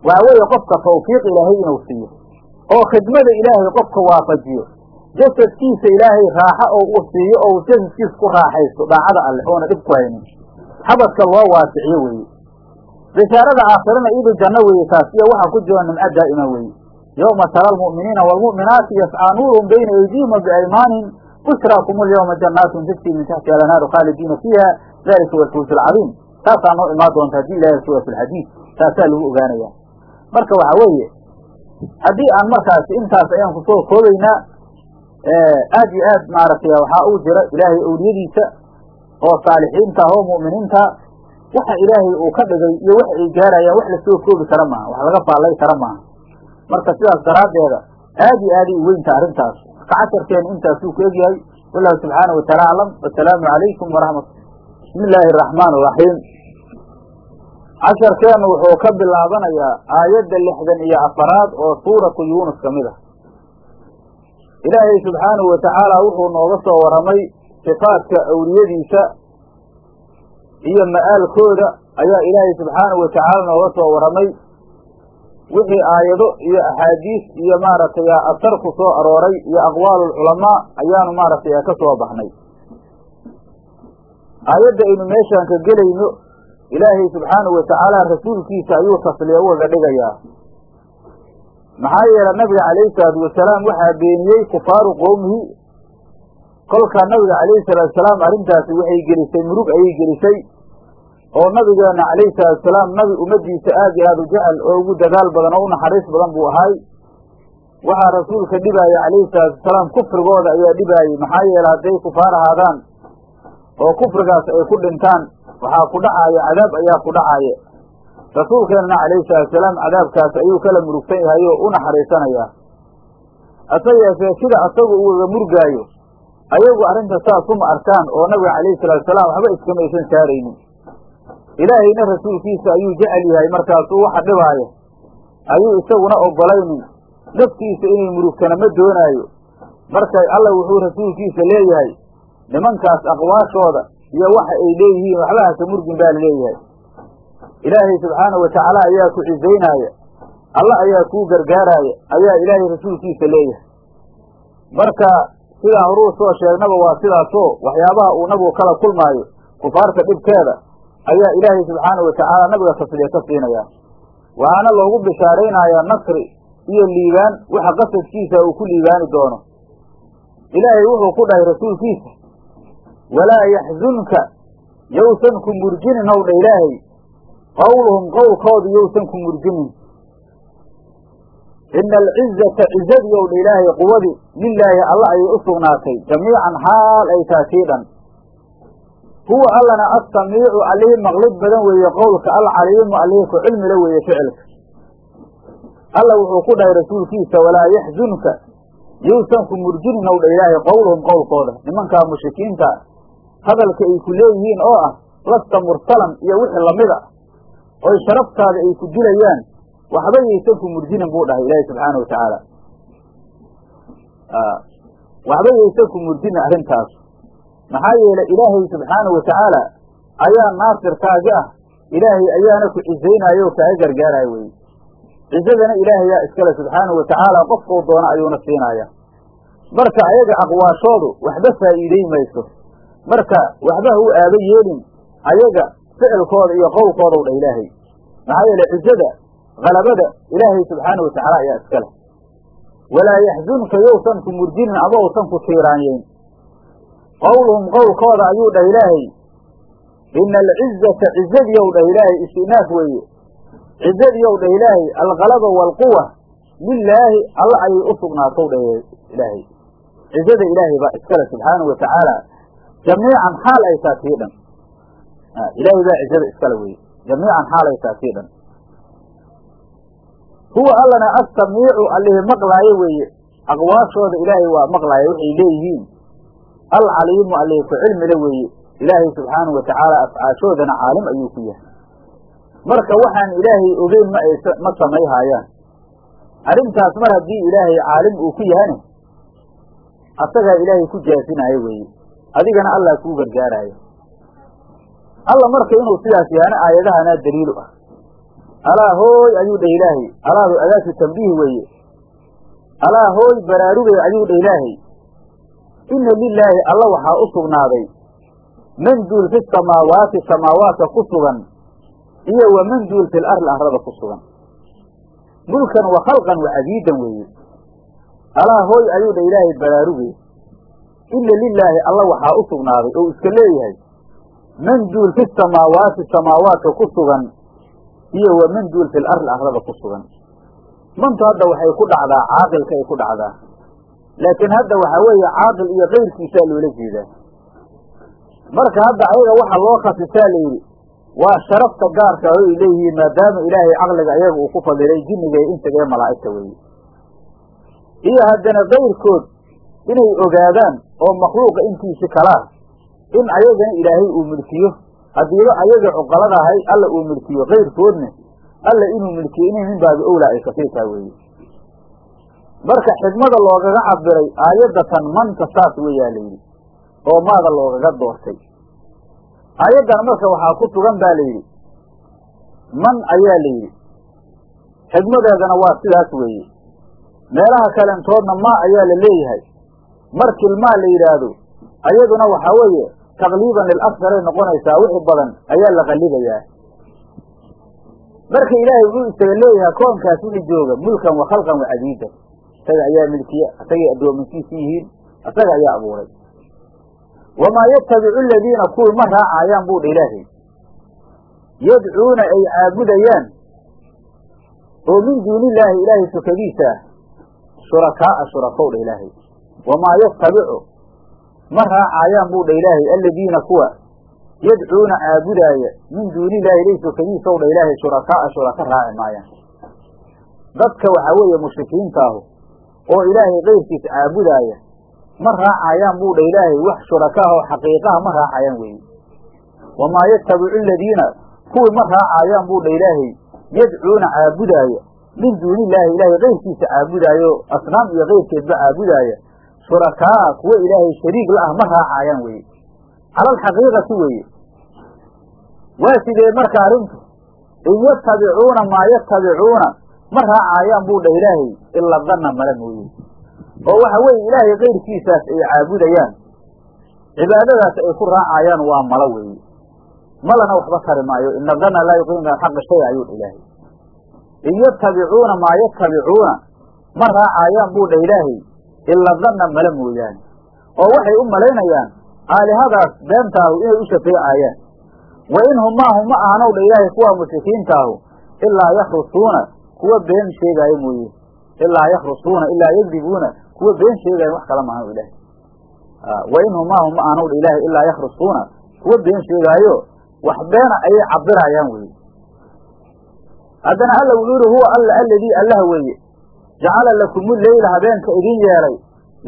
Waxa weeye qofka tawfiiq ilaahay inuu siiyo oo khidmada ilaahay qofka waafajiyo jasadkiisa ilaahay raaxo oo u siiyo oo jasadkiisa ku raaxaysto daacada alleh oona dhib ku haynin. Xabadka loo waasiciyo weeye bishaarada aakhirana idu janno weeye taas iyo waxaa ku jira nimco daa'ima weeye. Yowma tara almu'miniina waalmu'minaati yascaa nuurum bayna aydiihim wa biaymaanihim bushraakum alyawma jannaatin tajri min taxtiha alanhaaru khaalidiina fiiha. Dalika huwa alfawz alcadiim taasaa noo imaan doonta haddii ilahay suga fi taasaa lagu ogaanaya. Marka waxa weeye haddii aan markaasi intaas ayaan ku soo koobaynaa aad iyo aad maaragtay waxaa uu jira ilaahay owliyadiisa oo saalixiinta ah oo mu'miniinta waxa ilaahay uu ka dhigay iyo wax ay gaarayaan wax la soo koobi kara maaha wax laga faallay kara maaha. Marka sidaas daraaddeeda aad iyo aaday u weynta arrintaas. Marka casharkeenu intaasuu ku egyahay wallahu subxaana wataala aclam wasalaamu calaykum waraxmat bismi illaahi araxmaan araxiim casharkeenu wuxuu ka bilaabanayaa aayadda lixdan iyo afaraad oo suuratu yuunus ka mid ah. Ilaahay subxaanahu watacaala wuxuu nooga soo warramay sifaadka awliyadiisa iyo ma'aalkooda ayaa ilaahay subxaanahu watacaala nooga soo warramay wixii aayado iyo axaadiis iyo maaragtay asar ku soo arooray iyo aqwaalulculamaa ayaanu maaragtay ka soo baxnay. Aayadda aynu meeshaan ka gelayno ilaahay subxaanahu watacaala rasuulkiisa ayuu tasliya ugaga dhigayaa. Maxaa yeele nabiga calayhi salaatu wasalaam waxaa beeniyey kufaaru qowmihi kolka nabiga calayhi salaatu wasalaam arrintaasi waxay gelisay murug ayay gelisay oo nabigeenna calayhi salaatu wasalaam nabi ummaddiisa aad iyo aad u jecel oo ugu dadaal badan oo u naxariis badan buu ahay. Waxaa rasuulka dhibaaya calayhi salaatu wasalaam kufrigooda ayaa dhibaayey maxaa yeele hadday kufaar ahaadaan oo kufrigaas ay ku dhintaan waxaa ku dhacaaya cadaab ayaa ku dhacaaya rasuulkeenana calayhi salaatu wasalaam cadaabkaas ayuu kala murugsan yahay oo u naxariisanayaa hase yeeshee sida asagu ugaga murgaayo ayagu arrinta saas uma arkaan oo nabiga calayhi salaatu wasalaam waxba iskamaysan saaraynin. ilaahayna rasuulkiisa ayuu jecel yahay markaasuu waxa dhibaaya ayuu isaguna ogolaynin naftiisa inay murugtana ma doonaayo. marka alla wuxuu rasuulkiisa leeyahay nimankaas aqwaashooda iyo waxa ay leeyihiin waxba haka murgin baa la leeyahay. ilaahay subxaanahu watacaala ayaa ku cisaynaaya alla ayaa kuu gargaaraaya ayaa ilaahay rasuulkiisa leeyahay. marka sidaan horuu soo sheegnaba waa sidaasoo waxyaabaha uu nabigu kala kulmaayo kufaarta dhibkeeda ayaa ilaahay subxaanahu watacaala nabiga tasliya ka siinaya. Waxaana loogu bishaaraynayaa nasri iyo liibaan waxa qasadkiisa uu ku liibaani doono. Ilaahay wuxuu ku dhahay rasuulkiisa walaa yaxzunka yowsan ku murjinin ow dha ilaahay qowluhum qowlkoodu yowsan ku murjinin ina alcizata cizadii ow dha ilaahay quwadii lilaahi alla ayay u sugnaatay jamiican xaal ay tahay tii dhan huwa allana assamiicu allihii maqlid badan weeye qowlka alcaliimu allihii ku cilmila weeye ficilka alla wuxuu ku dhahay rasuulkiisa walaa yaxzunka yowsan ku murjinin ow dha ilaahay qowluhum qowlkooda nimankaa mushrikiinta hadalka ay ku leeyihiin oo ah lasta mursalan iyo wixii la mid a oy sharaftaada ay ku dilayaan waxba yaysan ku murjinin buu dhahay ilaahi subxaana watacaala waxba yaysan ku murjinin arrintaas. Maxaa yeelay ilaahay subxaana watacaala ayaa naasirkaaga ah. Ilaahay ayaana ku cisaynaayo oo kaaga gargaaraya weye cisadana ilaahayaa iskale subxaana watacaala qofkuu doona ayuuna siinaya marka ayaga aqwaashoodu waxba faa'iidey mayso. Marka waxba ha u aaba yeelin ayaga ficilkooda iyo qowlkoodaw dha ilaahay. Maxaa yeele cizada halabada ilaahay subxaana watacaala ayaa iska leh. Walaa yaxzunka yowsan ku murjinin ama usan ku tiiraanyeyn. Qowluhum qowlkooda ayuu dhah ilaahay. Ina alcizata cizadiyow dhah ilaahay istinaaf weeye. Cizadiyow dhah ilaahay alkalaba waalquwa lilaahi alla ayay u sugnaatow dhah ilaahay. Cizada ilaahay baa iskale subxaana watacaala jamiican xaal ay taa tii dhan ilaahay baa cizada iskale weye jamiican xaal ay taa tii dhan huwa allana assamiicu allihii maqlaayo weeye. Aqwaashooda ilaahay waa maqlaaya waxay leeyihiin. Alcaliimu allihii ku cilmile weeye. Ilaahay subxaanahu watacaala afcaashoodana caalim ayuu ku yahay. Marka waxaan ilaahay ogeyn ma aysa ma samayhaayaan arrintaas mar haddii ilaahay caalim uu ku yahane asagaa ilaahay ku jaasinaayo weeye. Adigana allah kuu gargaaraayo. Alla marka inuu sidaas yahana aayadahanaa daliilu ah alaa hooy ayuu dheh ilaahay alaadu adaatu tambiih weeye alaa hooy baraarugay ayuu dheh ilaahay inna lilaahi alla waxaa u sugnaaday man duul fi samaawaati samaawaadka ku sugan iyo wa man duul fil arli arlada ku sugan mulkan wa khalqan wa cabiidan weeye alaa hooy ayuu dheh ilaahay baraarugay inna lilaahi alla waxaa u sugnaaday oo iska leeyahay. Man duul fi samaawaati samaawaadka ku sugan iyo wa man duul fil arli arlada ku sugan. Mantu hadda waxay ku dhacdaa caaqilka ay ku dhacdaa. Laakiin hadda waxaa weeye caaqil iyo kayrkiisaa loola jeedaa. Marka hadda ayaga waxa loo khasisaa layidhi waa sharafta gaarka ay leeyihiin maadaama ilaahay caqliga ayaga uu ku fadilay jinniga iyo insiga ee malaa'igta weeye. Iyo haddana kayrkood inay ogaadaan oo makhluuqa intiisi kalaa in ayagana ilaahay uu milkiyo haddiiba ayaga cuqalada ahay alla uu milkiyo kayrkoodna alla inuu milkiyo inay min baabi owlaa ay kasiirtaa weeye. Marka xikmada loogaga cabiray aayaddatan manta saas weeyaa layidhi oo maada loogaga doortay. Aayaddan marka waxaa ku sugan baa layidhi man ayaa layidhi xikmadeedana waa sidaas weeye. Meelaha kalentoodna maa ayaa la leeyahay. Markil maa la yidhaahdo ayaduna waxaa weeye taqliiban lilasgaray noqonaysaa wixii badan ayaa la qallibayaa marka ilaahay wuxuu isaga leeyahay koonkaas wixii jooga mulkan wa khalqan wa cabiidan isaga ayaa milkiya isagay addoomankiisa yihiin isaga ayaa abuuray. Wamaa yatabicu aladiina kuwii ma raacayaan buu dha ilaahay. Yadcuuna ay caabudayaan oo min duuni illaahi ilaahay sukadiisa ah shurakaa'a shurakow dha ilaahay. Wamaa yatabicu ma raacayaan buu dha ilaahay aladiina kuwa yadcuuna caabudaaya min duuni illaahi ilay sukadiisaw dha ilaahay shurakaa'a shuraka raaci maayaan. Dadka waxaa weeye mushrikiinta ahu oo ilaahay kayrkiisa caabudaaya ma raacayaan buu dha ilaahay wax shurakaah oo xaqiiqaha ma raacayaan weeye wamaa yatabicu aladiina kuwii ma raacayaan buu dha ilaahay yadcuuna caabudaaya min duuni illaahi ilaahay kayrkiisa caabudaayo asnaam iyo kayrkeedba caabudaaya shurakaa kuwa ilaahay shariig la ah ma raacayaan weeye. Cala alxaqiiqati weeye. Waa sidee marka arrintu in yatabicuuna maa yatabicuuna ma raacayaan buu dha ilaahay ila danna mala mooye oo waxa weeye ilaahay kayrkiisaas ay caabudayaan cibaadadaas ay ku raacayaan waa malo weeye. Malana waxba tari maayo ina danna laa yuqiimu min alxaqi shaya ayuu dha ilaahay. In yatabicuuna maa yatabicuuna ma raacayaan buu dha ilaahay ila danna mala mooyaane oo waxay u malaynayaan aalihadaas beentaahu inay u shafeecayaan wa in hum maahu ma ahanow dha ilaahay kuwa mushrikiintaahu ilaa yakhrusuuna kuwa been sheegaayo mooye ilaa yakhrusuuna ilaa yakdibuuna kuwa been sheegaayo wax kala maahan ilaahay wa in hum ma ahanow dha ilaa yakhrusuuna kuwa been sheegaayo wax beena ayay cabirayaan weye haddana alla wuxuu yihi huwa alla aladii allaha weeye jacala lakumu leyla habeenka idin yeelay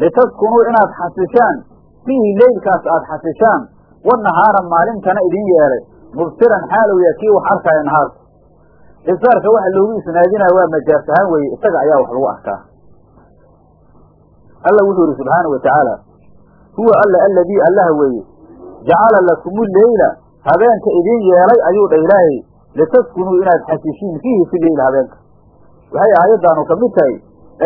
litaskunuu inaad xasishaan fiihi leylkaas aad xasishaan wanahaara maalintana idin yeelay mubsiran xaalow yaa kii wax arkaayo nahaarku ibsaarka waxa loogu isnaadinaya waa majaas ahaan weeye isaga ayaa wax lagu arkaa alla wuxuu yihi subxaana wa tacaala huwa alla aladii allaha weeye jacala lakumu leyla habeenka idin yeelay ayuu dha ilaahay litaskunuu inaad xasishiin fiihi fi leyla habeenka waxay aayaddaanu ka mid tahay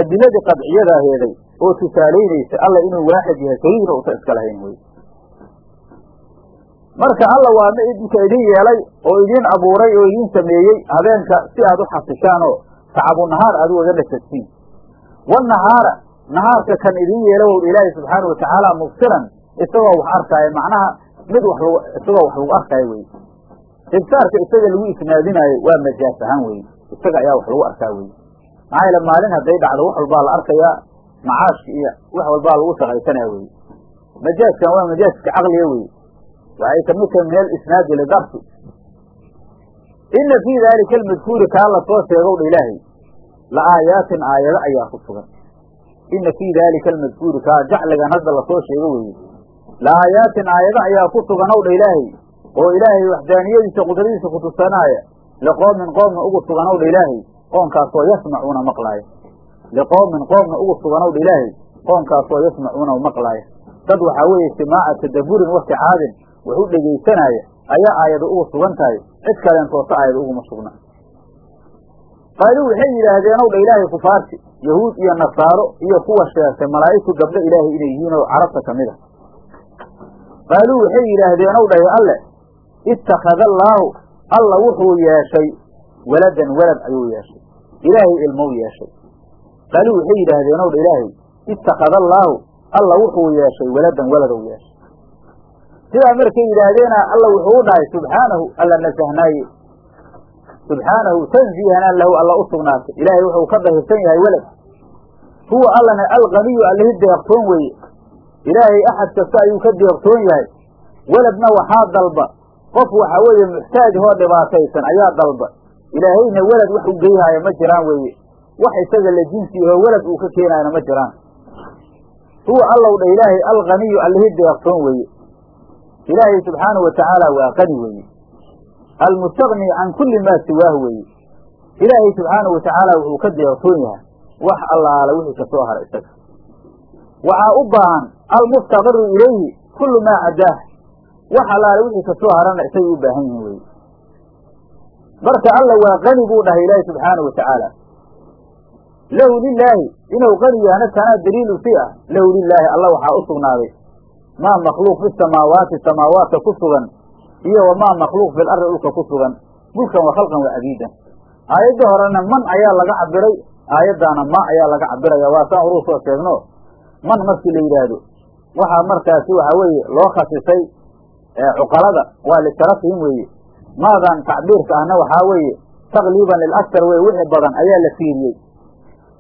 adiladii qadciyada heeday oo tusaalaynaysa alla inuu waaxid yahay keligiina uusan iska lahayn wey marka alla waa ma idinka idin yeelay oo idin abuuray oo idin sameeyey habeenka si aad u xasishaan oo tacabu nahaar aad ugaga dhasagtiin wanahaara nahaarka kan idin yeela w ilaahay subxaana watacaala mubsiran isagoo wax arkaayo macnaha mid wax isagoo wax lagu arkaayo wey ibsaarka isaga lagu isnaadinaayo waa majaas ahaan wey isaga ayaa wax lagu arkaa wey maxaa yaele maalin hadday dhacdo wax walbaa la arkayaa macaashka iyo wax walbaa lagu shaqaysanaya wey majaaskan waa majaaska caqliga wey waxay ka mid tahay min alisnaadi lidarfi ina fii daalika almadkuuri kaa la soo sheegow dha ilaahay la aayaatin aayado ayaa ku sugan. Ina fii daalika almadkuuri kaa jacligan hadda la soo sheego weeye. La aayaatin aayado ayaa ku sugan ow dha ilaahay oo ilaahay waxdaaniyadiisa qudradiisa kutusanaaya liqoomin qoomna ugu sugan ow dha ilaahay qoonkaasoo yasmacuuna maqlaaya liqoomin qoomna ugu suganow dha ilaahay qoomkaasoo yasmacuuna maqlaaya dad waxaa weeye simaaca tadaburin wasticaadin wax u dhegaysanaya ayaa aayado ugu sugan tahay cid kaleentoota aayado uguma sugna qaaluu waxay yidhaahdeen ow dha ilaahay kufaarti yahuud iyo nasaaro iyo kuwa sheegtay malaa'igtu gabdho ilaahay inay yihiin oo carabta ka mid a qaaluu waxay yidhaahdeen ow dhahay alle ittakhada allaahu alla wuxuu yeeshay waladan walad ayuu yeeshay. Ilaahay ilmou yeeshay. Qaaluu waxay yidhaahdeen ow dha ilaahay ittakhada allaahu alla wuxuu yeeshay waladan waladow yeeshay. Sidaa markay yidhaahdeena alla wuxuu u dhahay subxaanahu alla nasahnaaye subxaanahu tanziihanaan lahu alla u sugnaatay. Ilaahay wuxuu ka dahirsan yahay welad huwa allana alganiyu allihi deeqtoon weeye. Ilaahay axad kasta ayuu ka deeqtoon yahay. Weladna waxaa dalba qof waxa weeye muxtaajahoo dhibaataysan ayaa dalba. Ilaahayna welad wax u geyhaayo ma jiraan weeye. Wax isaga la jinsi ahoo welad uu ka keenaayona ma jiraan. Huwa allow dha ilaahay alganiyu allihi deeqtoon weeye. Ilaahay subxaanahu watacaala waa qani weeye. Almustagni can kulli maa siwaahu weeye. Ilaahay subxaanahu watacaala wuxuu ka deeqtoon yahay wax allaala wixii ka soo hara isaga. Waxaa u baahan almuftaqiru ilayhi kullu maa cadaah wax allaala wixii ka soo harana isagay u baahan yihiin weye marka alla waa qani buu dhahay ilaahay subxaanahu watacaala lahu lilaahi inuu qani yahna tanaa daliilu si ah. Lahu lilaahi alla waxaa u sugnaaday. Maa makhluuq fi samaawaati samaawaadka ku sugan iyo wamaa makhluuq fil ardi dhulka ku sugan. Mulkan wa khalqan wa cabiidan aayadda horena man ayaa laga cabiray aayaddaana ma ayaa laga cabiraya waa saan uruu soo sheegno. Man markii la yidhaahdo waxaa markaasi waxaa weeye loo khasisay cuqalada waa lisharafihim weeye. Maadan tacbiirka ahna waxaa weeye takliiban lilaksar weye wixii badan ayaa la fiiriyey.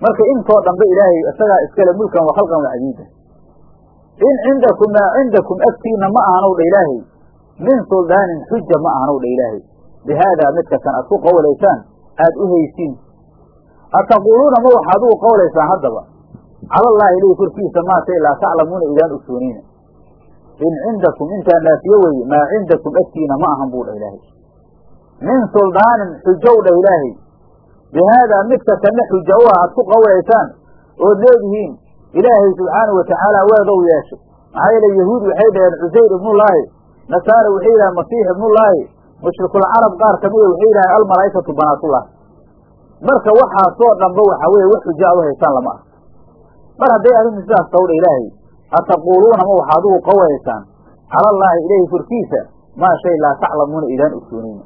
Marka intoo dhanba ilaahay isagaa iskale mulkan wa khalqan wa cabiidan in cindakum maa cindakum agtiina ma ahanow dha ilaahay. Min suldaanin xuja ma ahanow dha ilaahay. Bi haadaa midka kan aad ku qowlaysaan aada u haysiin. Ataquuluuna ma waxaad ugu qowlaysaan haddaba? Calallaahi ilahi korkiisa maashay laa taclamuuna idaan ogsoonayna in cindakum intaa naafiyo weye maa cindakum agtiina ma ahan buu dha ilaahay min suldaanin xujow dha ilaahay bi haadaa midka kana xuja u ah aad ku qowlaysaan ood leedihiin ilaahay subxaanahu watacaala weedow yeeshay maxaa yeele yahuud waxay dhaheen cusayr ibnullaahi nasaara waxay yidhahen masiix ibnullaahi mushrikulcarab qaar kamida waxay yidhaheen almalaa'ikatu banaatullah marka waxaasoo dhanba waxa weeye wax xujo aad u haysaan lama ah mar hadday arrintu sidaas tawdha ilaahay ataquuluuna ma waxaad ugu qowlaysaan calallaahi ilaahi korkiisa maa shay laa taclamuuna idaan ogsoonayna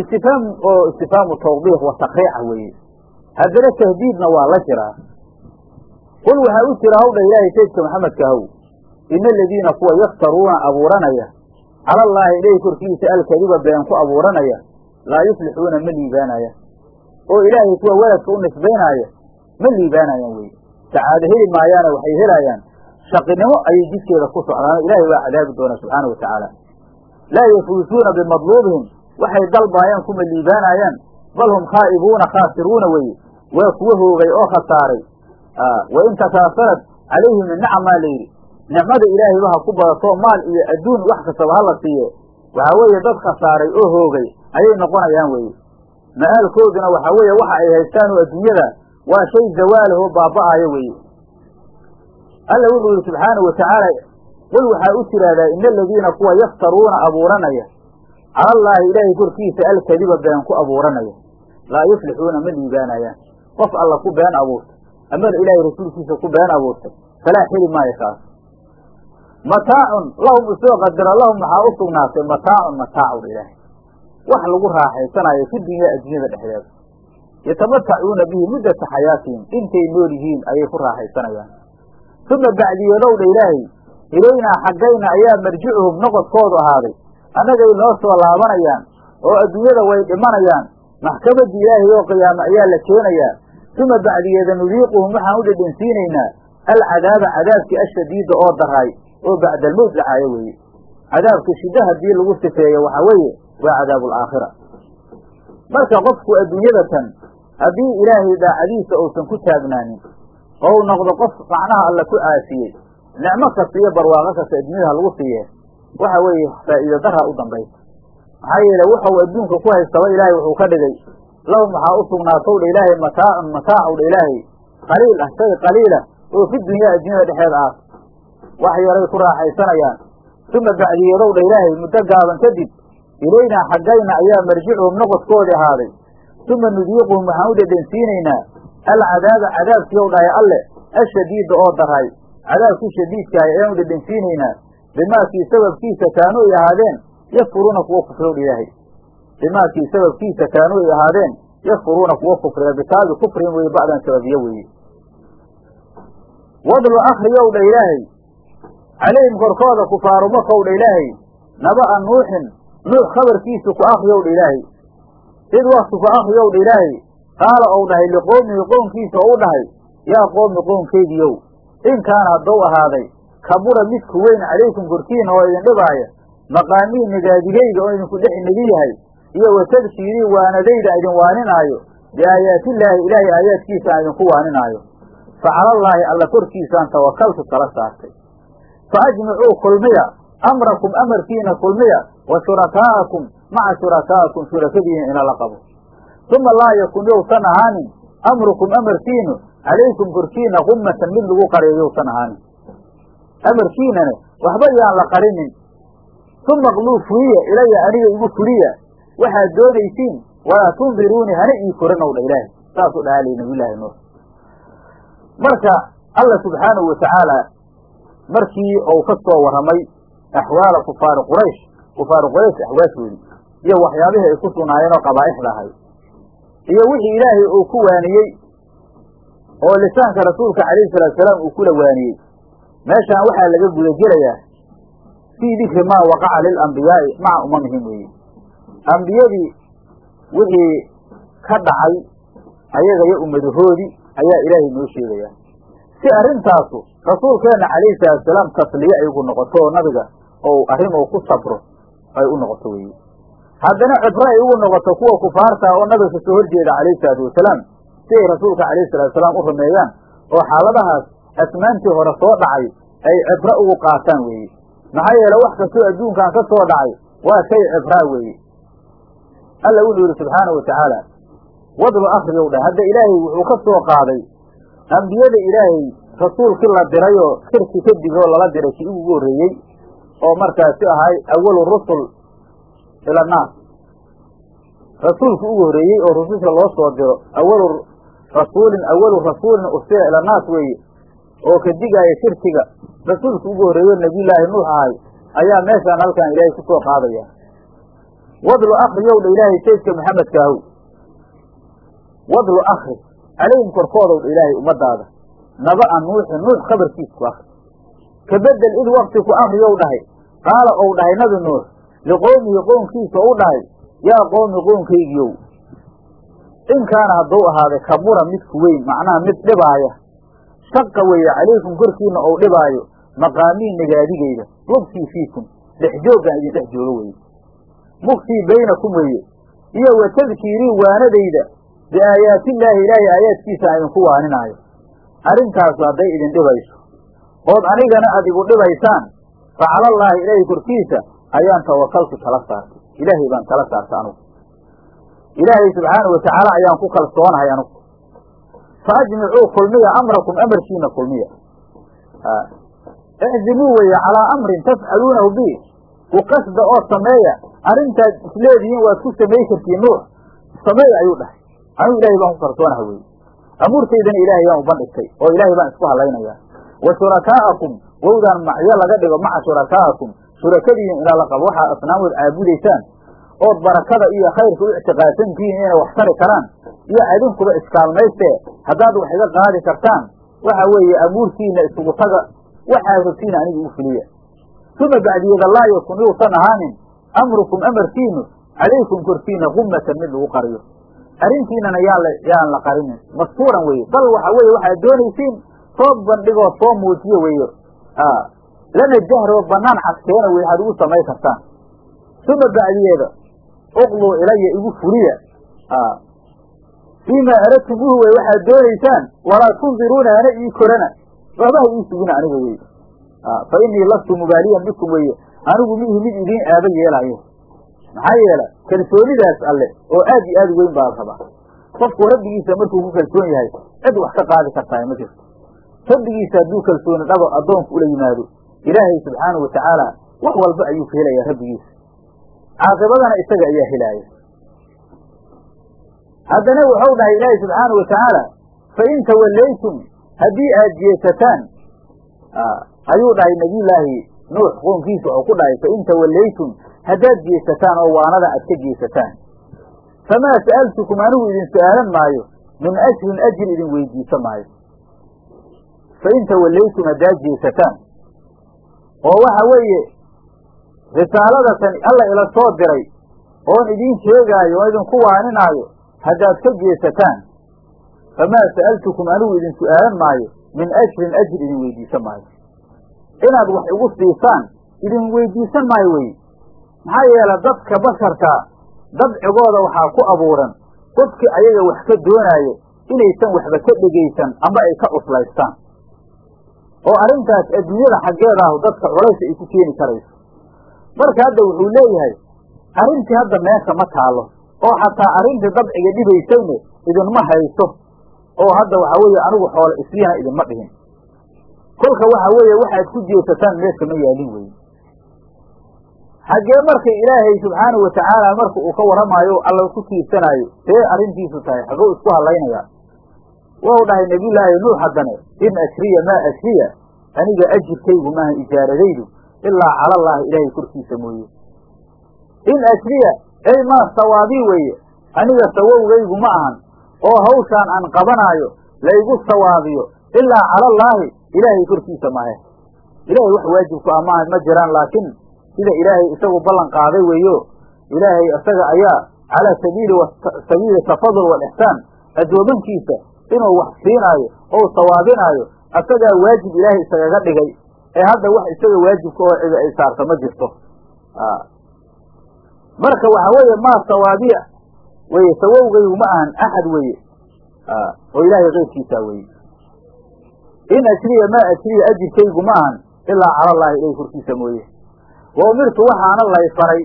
istifhaam oo istifhaamu tawbiiq wa takriica weeye haddana tahdiidna waa la jiraa qul waxaa u jira hawdha ilaahay saydka maxamedka haw ina aladiina kuwa yaftaruuna abuuranaya cala allaahi ilaahi korkiisa alkadiba been ku abuuranaya laa yuflixuuna ma liibaanaya oo ilaahay kuwa weladka u nisbaynaaya ma liibaanayaan weye sacaado heli maayaane waxay helaayaan shaqinimo ayay jidkeeda ku socdaan. Ilaahay waa cadaabi doona subxaana wa tacaala. Laa yafuusuuna bimadluubihim. Waxay dalbaayaan kuma liibaanayaan. Bal hum khaa'ibuuna khaasiruuna weye waa kuwa hoogay oo khasaaray. Wa in takaasarat calayhim nicmaa la yidhi. Nicmada ilaahayba ha ku badato maal iyo adduun wax kastaba hala siiye waxaa weeye dad khasaaray oo hoogay ayay noqonayaan weye ma'aalkooduna waxaa weeye waxa ay haystaan oo adduunyada waa shay zawaalahoo baaba'aayo weeye alla wuxuu yidhi subxaanahu watacaala qul waxaa u tiraahdaa ina aladiina kuwa yaftaruuna abuuranaya. Cala allaahi ilaahay korkiisa alkadiba been ku abuuranaya. Laa yuflixuuna ma liibaanayaan. Qof alla ku been abuurta amana ilaahay rasuulkiisa ku been abuurtay falaa xeli maayo kaas mataacun lahum u soo qadaro lahum waxaa u sugnaatay mataacun mataacun ilaahay. Wax lagu raaxaysanayo fi dunya adduunyada dhexdeeda. Yatamatacuuna bihi muddata xayaatihim intay nool yihiin ayay ku raaxaysanayaan uma bacdiyeedowdha ilaahay ilaynaa xaggayna ayaa marjicuhum noqodkoodu ahaaday annagay noo soo laabanayaan oo adduunyada way dhimanayaan maxkamadda ilaahay oo qiyaame ayaa la keenayaa uma bacdiyeeda nudiiquhum waxaan u dhedhensiinaynaa alcadaaba cadaabkii ashadiida oo daraay oo bacdalmowt dhacaayo weeye cadaabka shiddo haddii lagu sifeeyo waxaa weeye waa cadaabu alaakhira marka qofku adduunyada tan haddii ilaahay daacadiisa uusan ku taagnaanin oo u noqdo qof macnaha alla ku caasiyey nicmo kasta iyo barwaaqo kasta adduunyada lagu siiye. Waxa weeye faa'iido daraa u dambaysa maxaa yeele wuxuu adduunka ku haystaba ilaahay wuxuu ka dhigay. Lahum waxaa u sugnaatowdha ilaahay mataacun mataacowdha ilaahay. Qaliil ah shay qaliilah oo fi dunyaa adduunyada dhexeeda ah. Wax yaray ku raaxaysanayaan. Uma bacdiyadow dha ilaahay muddo gaaban kadib ilaynaa xaggayna ayaa marjicuhum noqodkoodii ahaaday. Uma nudiiquhum waxaan u dhedhensiinaynaa alcadaaba cadaabkiiyow dhahay alle ashadiida oo daray cadaabkii shadiidkaahi ayaan u dhedhensiinaynaa bimaakii sababkiisa kaanu ay ahaadeen yakfuruuna kuwa kufriyow dha ilaahay bimaakii sababkiisa kaanu ay ahaadeen yakfuruuna kuwa kufriya bitaabi kufrin weye ba'dan sababiye weeye wadlu akriyow dha ilaahay calayhim korkooda kufaaru makow dha ilaahay naba'a nuuxin nuux khabarkiisu ku akriyow dha ilaahay id wakti ku akriyow dha ilaahay qaala ou dhahay liqowmihi qownkiisa ou dhahay yaa qoomi qownkeygiyow in kaana haddou ahaaday kabura midku weyn calaykum korkiina oo idin dhibaaya maqaamii nagaadigayga oo idinku dhex negi yahay iyo wa waanadayda idin waaninaayo biaayaatillaahi ilaahay aayaadkiisa aan idinku waaninaayo. Fa calallaahi alla korkiisaan tawakaltu tala saartay. Fa ajmicuu kulmiya amrakum amarkiina kulmiya wa shurakaa'akum maca shurakaa'ikum shurakadiina inala qabo uma laa yakun yowsan ahaanin amrukum amarkiinu calaykum korkiina qummatan mid lagu qareeyo yowsan ahaanin amarkiinana waxba yaan la qarinin uma qluu fuliya ilaya aniga igu fuliya waxaad doonaysiin walaa tundiruuni hana ii koranow dha ilaahay saasuu dhahaalay nabiyullaahi nuux marka alla subxaanahu watacaala markii uu ka soo warramay axwaala kufaari quraysh kufaari quraysh axwaashoodii iyo waxyaabihii ay ku sugnaayeen oo qabaa'ixda ahay iyo wixii ilaahay uu ku waaniyey oo lisaanka rasuulka calayhi salaatu salaam uu kula waaniyey. Meeshaan waxaa laga guda gelayaa fii dikri maa waqaca lilambiyaai maca umamihim weeye ambiyadii wixii ka dhacay ayaga iyo ummadahoodii ayaa ilaahay noo sheegayaa si arrintaasu rasuulkeenna calayhi salaatu salaam tasliye ay ugu noqoto oo nabiga oo arrin uu ku sabro ay u noqoto weye haddana cibro ay ugu noqoto kuwa kufaarta oo nabiga ka soo horjeeda calayhi salaatu wasalaam si ay rasuulka calayhi salatu wasalaam u rumeeyaan oo xaaladahaas asmaantii hore soo dhacay ay cibro ugu qaataan weeye maxaa yeele wax kastoo adduunkan ka soo dhacay waa shay cibraa weeye alla wuxuu yidhi subxaanau watacaala wadlu akriyow dhah hadda ilaahay wuxuu ka soo qaaday ambiyada ilaahay rasuulkii la diray oo kirki kadib oo lala diray kii ugu horreeyey oo markaasi ahay awalu rusul ila annaas rasuulkii ugu horreeyey oo rususha loo soo diro awalu rasuulin awalu rasuulin ursila ila annaas weeye oo ka digaaya shirkiga rasuulkii ugu horreeyo nebiyullaahi nuux ahay ayaa meeshaan halkan ilaahay ku soo qaadaya. Wadlu akriyow dha ilaahay saydka maxamedkaahu wadlu akri calayhim korkoodow dha ilaahay ummadaada naba'a nuuxin nuux khabarkiis ku akri ka bedel id wakti ku akriyow dhahay qaala ou dhahay nabi nuux liqowmihi qownkiisa u dhahay yaa qowmi qownkaygiyow in kaana hadduu ahaaday kabura midku weyn macnaha mid dhibaaya shaqa weeye calaykum korkiina ou dhibaayo maqaamii nagaadigayda mugtii fiikum dhex jooggaan idin dhex jooga weeye. Mugtii baynakum weeye iyo wa tadkiirii waanadayda biaayaatillaahi ilaahay aayaadkiisa aan idinku waaninaayo arrintaasu hadday idin dhibayso. Ood anigana aad igu dhibaysaan fa calallaahi ilaahay korkiisa ayaan tawakaltu tala saartay. Ilaahay baan tala saartay anugu. Ilaahay subxaana watacaala ayaan ku kalsoonahay anugu. Fa ajmicuu kulmiya amrakum amarkiina kulmiya. Iczimuu weeye calaa amrin tafcaluunahu bi ku qasda oo sameeya. Arrintaad isleedihiin waad ku samay kartiin nuux. Sameeya ayuu dhahay. Anigu ilaahay baan ku kalsoonaha weye amuurtaydana ilaahay baan u bandhigtay oo ilaahay baan isku hadlaynayaa wa shurakaa'akum wowdaan macyo laga dhigo maca shurakaa'akum shurakadiin inaa la qabo. Waxaad asnaamood caabudaysaan ood barakada iyo khayrka u ictiqaadsantihiin inay wax tari karaan iyo adinkuba iskaalmaystee haddaad wax iga qaadi kartaan waxa weeye amuurtiina isugu taga waxaad rabtiin aniga u fuliya uma bacdiyada laa yakun yuusan ahaanin amrukum amarkiinu calaykum korkiina gummatan mid lagu qariyo. Arrintiinana yaan yaan la qarinin. Mastuuran weeye. Bal waxa weye waxaad doonaysiin soo bandhigoo soo muujiyo weeye lana jahroo banaan cadkeena wey waxaad ugu samay kartaan uma bacdiyeeda uqluu ilaya igu fuliya fiimaa aradtumuuhu wey waxaad doonaysaan walaa tundiruuna ana ii korana waxbaha ii sugina aniga weye fa inii lastu mubaaliyan bikum weye anigu mihi mid idiin aaba yeelaayo maxaa yeela kalsoonidaas alle oo aad iyo aad weyn baa la rabaa qofku rabbigiisa markuu ku kalsoon yahay cid wax ka qaadi kartaa ma jirto rabbigiisa hadduu kalsooni dhabo addoonku ula yimaado ilaahay subxaanahu watacaala wax walba ayuu ka helayaa rabbigiisa. Caaqibadana isaga ayaa helaaya haddana wuxuu dhahay ilaahay subxaanahu watacaala fa in tawallaytum haddii aad jeesataan ayuu dhahay nabiyullaahi nuux qoonkiisa wuxuu ku dhahay fa in tawallaytum haddaad jeesataan oo waanada aad ka jeesataan. Famaa sa'altukum anigu idin su'aalan maayo min ajrin ajri idin weydiisa maayo. Fa in tawallaytum haddaad jeesataan oo waxa weeye risaaladatan alla ila soo diray oon idiin sheegaayo oon idinku waaninaayo haddaad ka jeesataan famaa sa'altukum anigu idin su'aalan maayo min ajrin ajri idin weydiisan maayo. Inaad wax igu siisaan idin weydiisan maayo weye maxaa yeele dadka basharka dabcigooda waxaa ku abuuran qofkii ayaga wax ka doonaayo inaysan waxba ka dhegaysan amba ay ka cuslaystaan oo arrintaas adduunyada xaggeedaahu dadka culaysa ay ku keeni karayso. Marka hadda wuxuu leeyahay arrintii hadda meesha ma taallo oo xataa arrintii dabciga dhibaysayne idinma hayso oo hadda waxa weeye anigu xoole isiina idinma dhihin. Kolka waxa weeye waxaad ku jeesataan meesha ma yaalin weye xaggee marka ilaahay subxaanahu watacaala marka uu ka warramaayo alla ku tiirsanaayo see arrintiisu tahay xaguu isku hadlaynayaa wau dhahay nebiyullaahi nuux haddane in ashriya maa ashriya aniga ajirkaygu maaha ijaaradaydu ilaa calallaahi ilaahay korkiisa mooye. In ashriya ey maa sawaabii weeye aniga sawowgaygu ma ahan oo hawshaan aan qabanaayo laygu sawaabiyo ilaa calallaahi ilaahay korkiisa mahe ilaahay wax waajibku ah maaha ma jiraan laakiin sida ilaahay isagu ballan qaaday weeyo ilaahay isaga ayaa calaa sabiili sabiili tafadul walixsaan addoomankiisa inuu wax siinaayo ou sawaabinaayo asagaa waajib ilaahay isagaga dhigay. Ee hadda wax isaga waajibka oo cida ay saarto ma jirto. Marka waxa weeye maa sawaabiya? Weye sawowgaygu ma ahan axad weye oo ilaahay keyrkiisa weye in ajriya maa ajriya ajirkaygu ma ahan ilaa calallaahi ilahi korkiisa mooye. Wa umirtu waxaana lay faray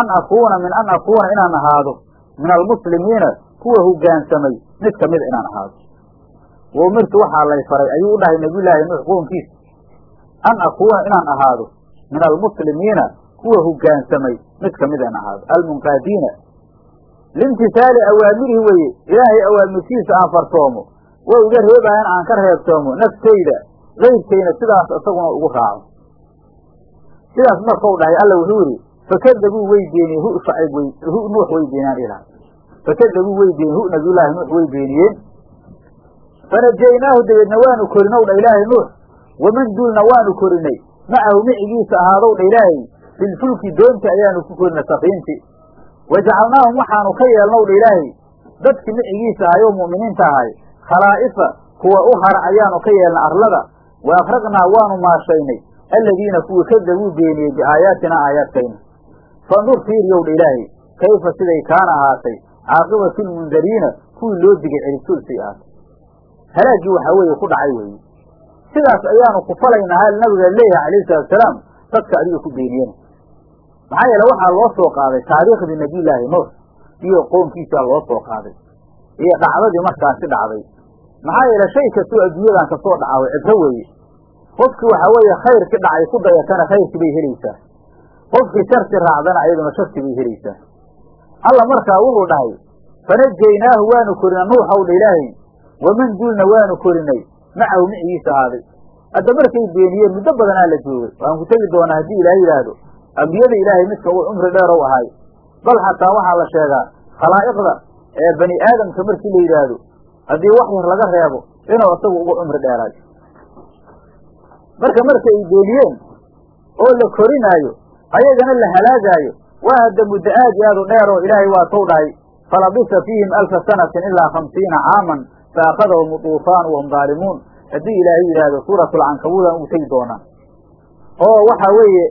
an akuuna min an akuuna inaan ahaado min almuslimiina kuwa hoggaansamay mid ka mida inaan ahaado. Wa umirtu waxaa lay faray ayuu dhahay nabiyullaahi nuux qoonkiisa an akuuna inaan ahaado min almuslimiina kuwa hoggaansamay mid ka mida in ahaado. Almunqaadiina liimtisaali awaamirihi weeye ilaahay awaamirtiisa aan fartoomo wa iga reebaayan aan ka reebtoomo naftayda kayrkayna sidaas isaguna ugu raaco sidaas markau dhahay alla wuxuu yidhi fakadabuu way wey hu nuux way beeniyaan ilaah fakadabuu way beeniyeen hu nabiyullaahi nuux way beeniyeen fanajaynaahu dabeedna waanu korinow dha ilaahay nuux waman duulna waanu korinay macahu micigiisa ahaadow dha ilaahay filfulki doonti ayaanu ku korinay sakiinti wajacalnaahum waxaanu ka yeelnow dha ilaahay dadkii micigiisa ahay oo mu'miniinta ahay khalaa'ifa kuwa u hara ayaanu ka yeelnay arlada. Wa akhraqnaa waanu maashaynay aladiina kuwii kadabuu beeniyey biaayaatina aayaadkayna fandur fiiriyow dha ilaahay kayfa siday kaana ahaatay caaqibatu lmundariina kuwii loo digay celibtuulsay ahaatay halaaggii waxaa weeye ku dhacay weeye. Sidaas ayaanu ku falaynaa hal nabiga leeyahay calayhi salatusalaam dadka adiga ku beeniyena maxaa yeele waxaa loo soo qaaday taariikhdii nabiyullaahi nuux iyo qoonkiisaa loo soo qaaday iyo dhacdadii markaasi dhacday. Maxaa yeele shay kastoo adduunyadan ka soo dhacaaway cibro weeye. Qofkii waxaa weeye khayrki dhacay ku dayatana khayrkii bay helaysaa. Qofkii sharti raacdana ayaduna sharti bay helaysaa alla markaa wuxuu dhahay fanajaynaahu waanu korinay nuuxow dha ilaahay. Waman duulna waanu korinay. Macahu micigiisa ahaaday hadda markay beeniyeen muddo badanaa la joogay. Waan ku tegi doonaa haddii ilaah yidhaahdo ambiyada ilaahay midka uu cumri dheerow ahay. Bal xataa waxaa la sheegaa khalaa'iqda ee bani aadamka markii la yidhaahdo haddii wax yar laga reebo inuu isagu ugu cumri dheeraay marka marka ay beeniyeen oo la korinaayo ayagana la halaagaayo waa hadda muddo aad iyo aad u dheer oo ilaahay waa tow dhahay falabisa fiihim alfa sanatin ilaa khamsiina caaman fa akhadahum duufaan wahum daalimuun haddii ilaahay yidhaahdo suuratulcankabuudaan ugu tegi doonaa. Oo waxaa weeye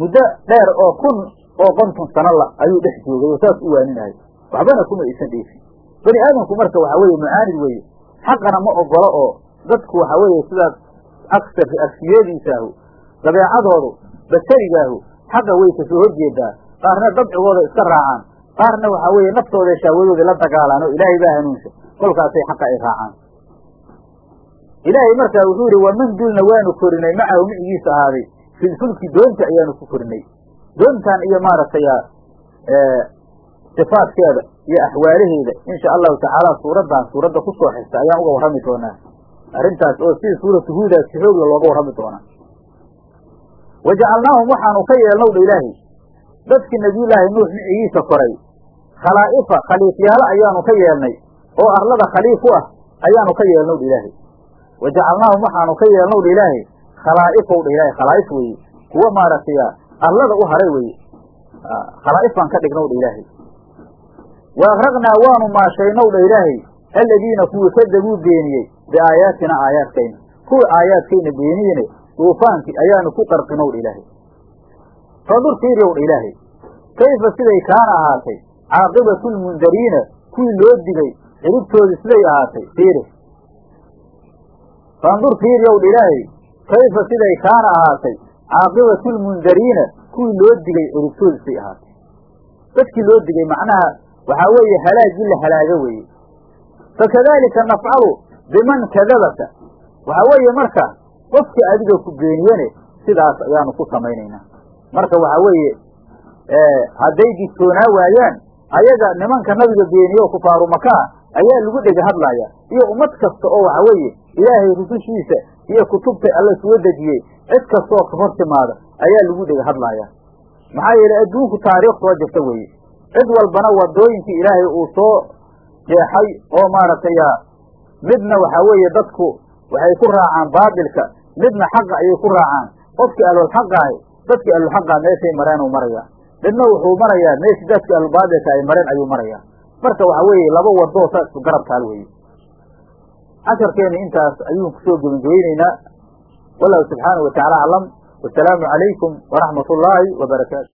muddo dheer oo kun oo konton sano la ayuu dhex joogay oo saas u waaninaayo waxbana kuma aysan dheefin. Bani aadamku marka waxaa weeye mucaanid weeye. Xaqana ma ogolo oo dadku waxaa weeye sidaas aksar agsiyadiisaahu dabeecadoodu basarigaahu xaqa way ka soo horjeedaa qaarna dabcigooda iska raacaan. Qaarna waxaa weeye naftooda shahwadooda la dagaalaan oo ilaahay baa hanuunsa kolkaasay xaqa ay raacaan. Ilaahay markaa wuxuu yihi waman dulna waanu korinay macahu micigiisa ahaaday. Filfulki doonta ayaanu ku korinay. Doontan iyo maaragtay sifaadkeeda iyo axwaalaheeda insha allahu tacaala suuraddan suuradda ku soo xigta ayaan uga warrami doonaa. Arrintaas oo sida suuratu huudaas si xoogla looga warrami doonaa. Wajacalnaahum waxaanu ka yeelnow dha ilaahay dadkii nabiyullaahi nuux micigiisa koray. Khalaa'ifa khaliifyaalo ayaanu ka yeelnay. Oo arlada khaliif u ah ayaanu ka yeelnow dha ilaahay wajacalnaahum waxaanu ka yeelnow dha ilaahay khalaa'ifow dha ilaahay khalaa'if weeye kuwa maaragtay arlada u haray weeye khalaa'if baan ka dhignow dha ilaahay wa agraqnaa waanu maashaynow dha ilaahay aladiina kuwii kadabuu beeniyey biaayaatina aayaadkayna. Kuwii aayaadkayna beeniyene duufaankii ayaanu ku qarqinow dha ilaahay fandur fiiriyow dha ilaahay kayfa siday kaana ahaatay? Caaqibatu lmundariina kuwii loo digay ciribtoodii siday ahaatay? Fiiri. Fandur fiiriyow dha ilaahay kayfa siday kaana ahaatay? Caaqibatu lmundariina kuwii loo digay ciribtoodii siday ahaatay. Dadkii loo digay macnaha waxaa weeye halaagii la halaago weeye. Fakadalika nafcalu biman kadabaka. Waxaa weeye marka qofkii adiga ku beeniyene sidaas ayaanu ku samaynaynaa marka waxaa weeye hadday digtoonaa waayaan ayaga nimanka nabiga beeniye oo kufaaru makaa ayaa lagu dhega hadlaaya. Iyo ummad kasta oo waxa weeye ilaahay rusushiisa iyo kutubta alla soo dejiyey cid kastaoo ka hor timaada ayaa lagu dhega hadlaaya. Maxaa yeelay adduunku taariikh soo jirta weeye. Cid walbana wadooyinkii ilaahay uu soo jeexay oo maaragtay midna waxaa weeye dadku waxay ku raacaan baatilka midna xaqa ayay ku raacaan. Qofkii ahlulxaqa ahi dadkii ahlulxaqa meeshay mareen uu marayaa. Midna wuxuu marayaa meeshii dadkii ahlulbaatilka ay mareen ayuu marayaa. Marka waxaa weeye laba wadoo saas isku garab taal weeye. Casharkeeni intaas ayuun ku soo gebagabaynaynaa wallahu subxaanahu watacaala aclam wasalaamu calaykum waraxmat ullaahi wabarakaatu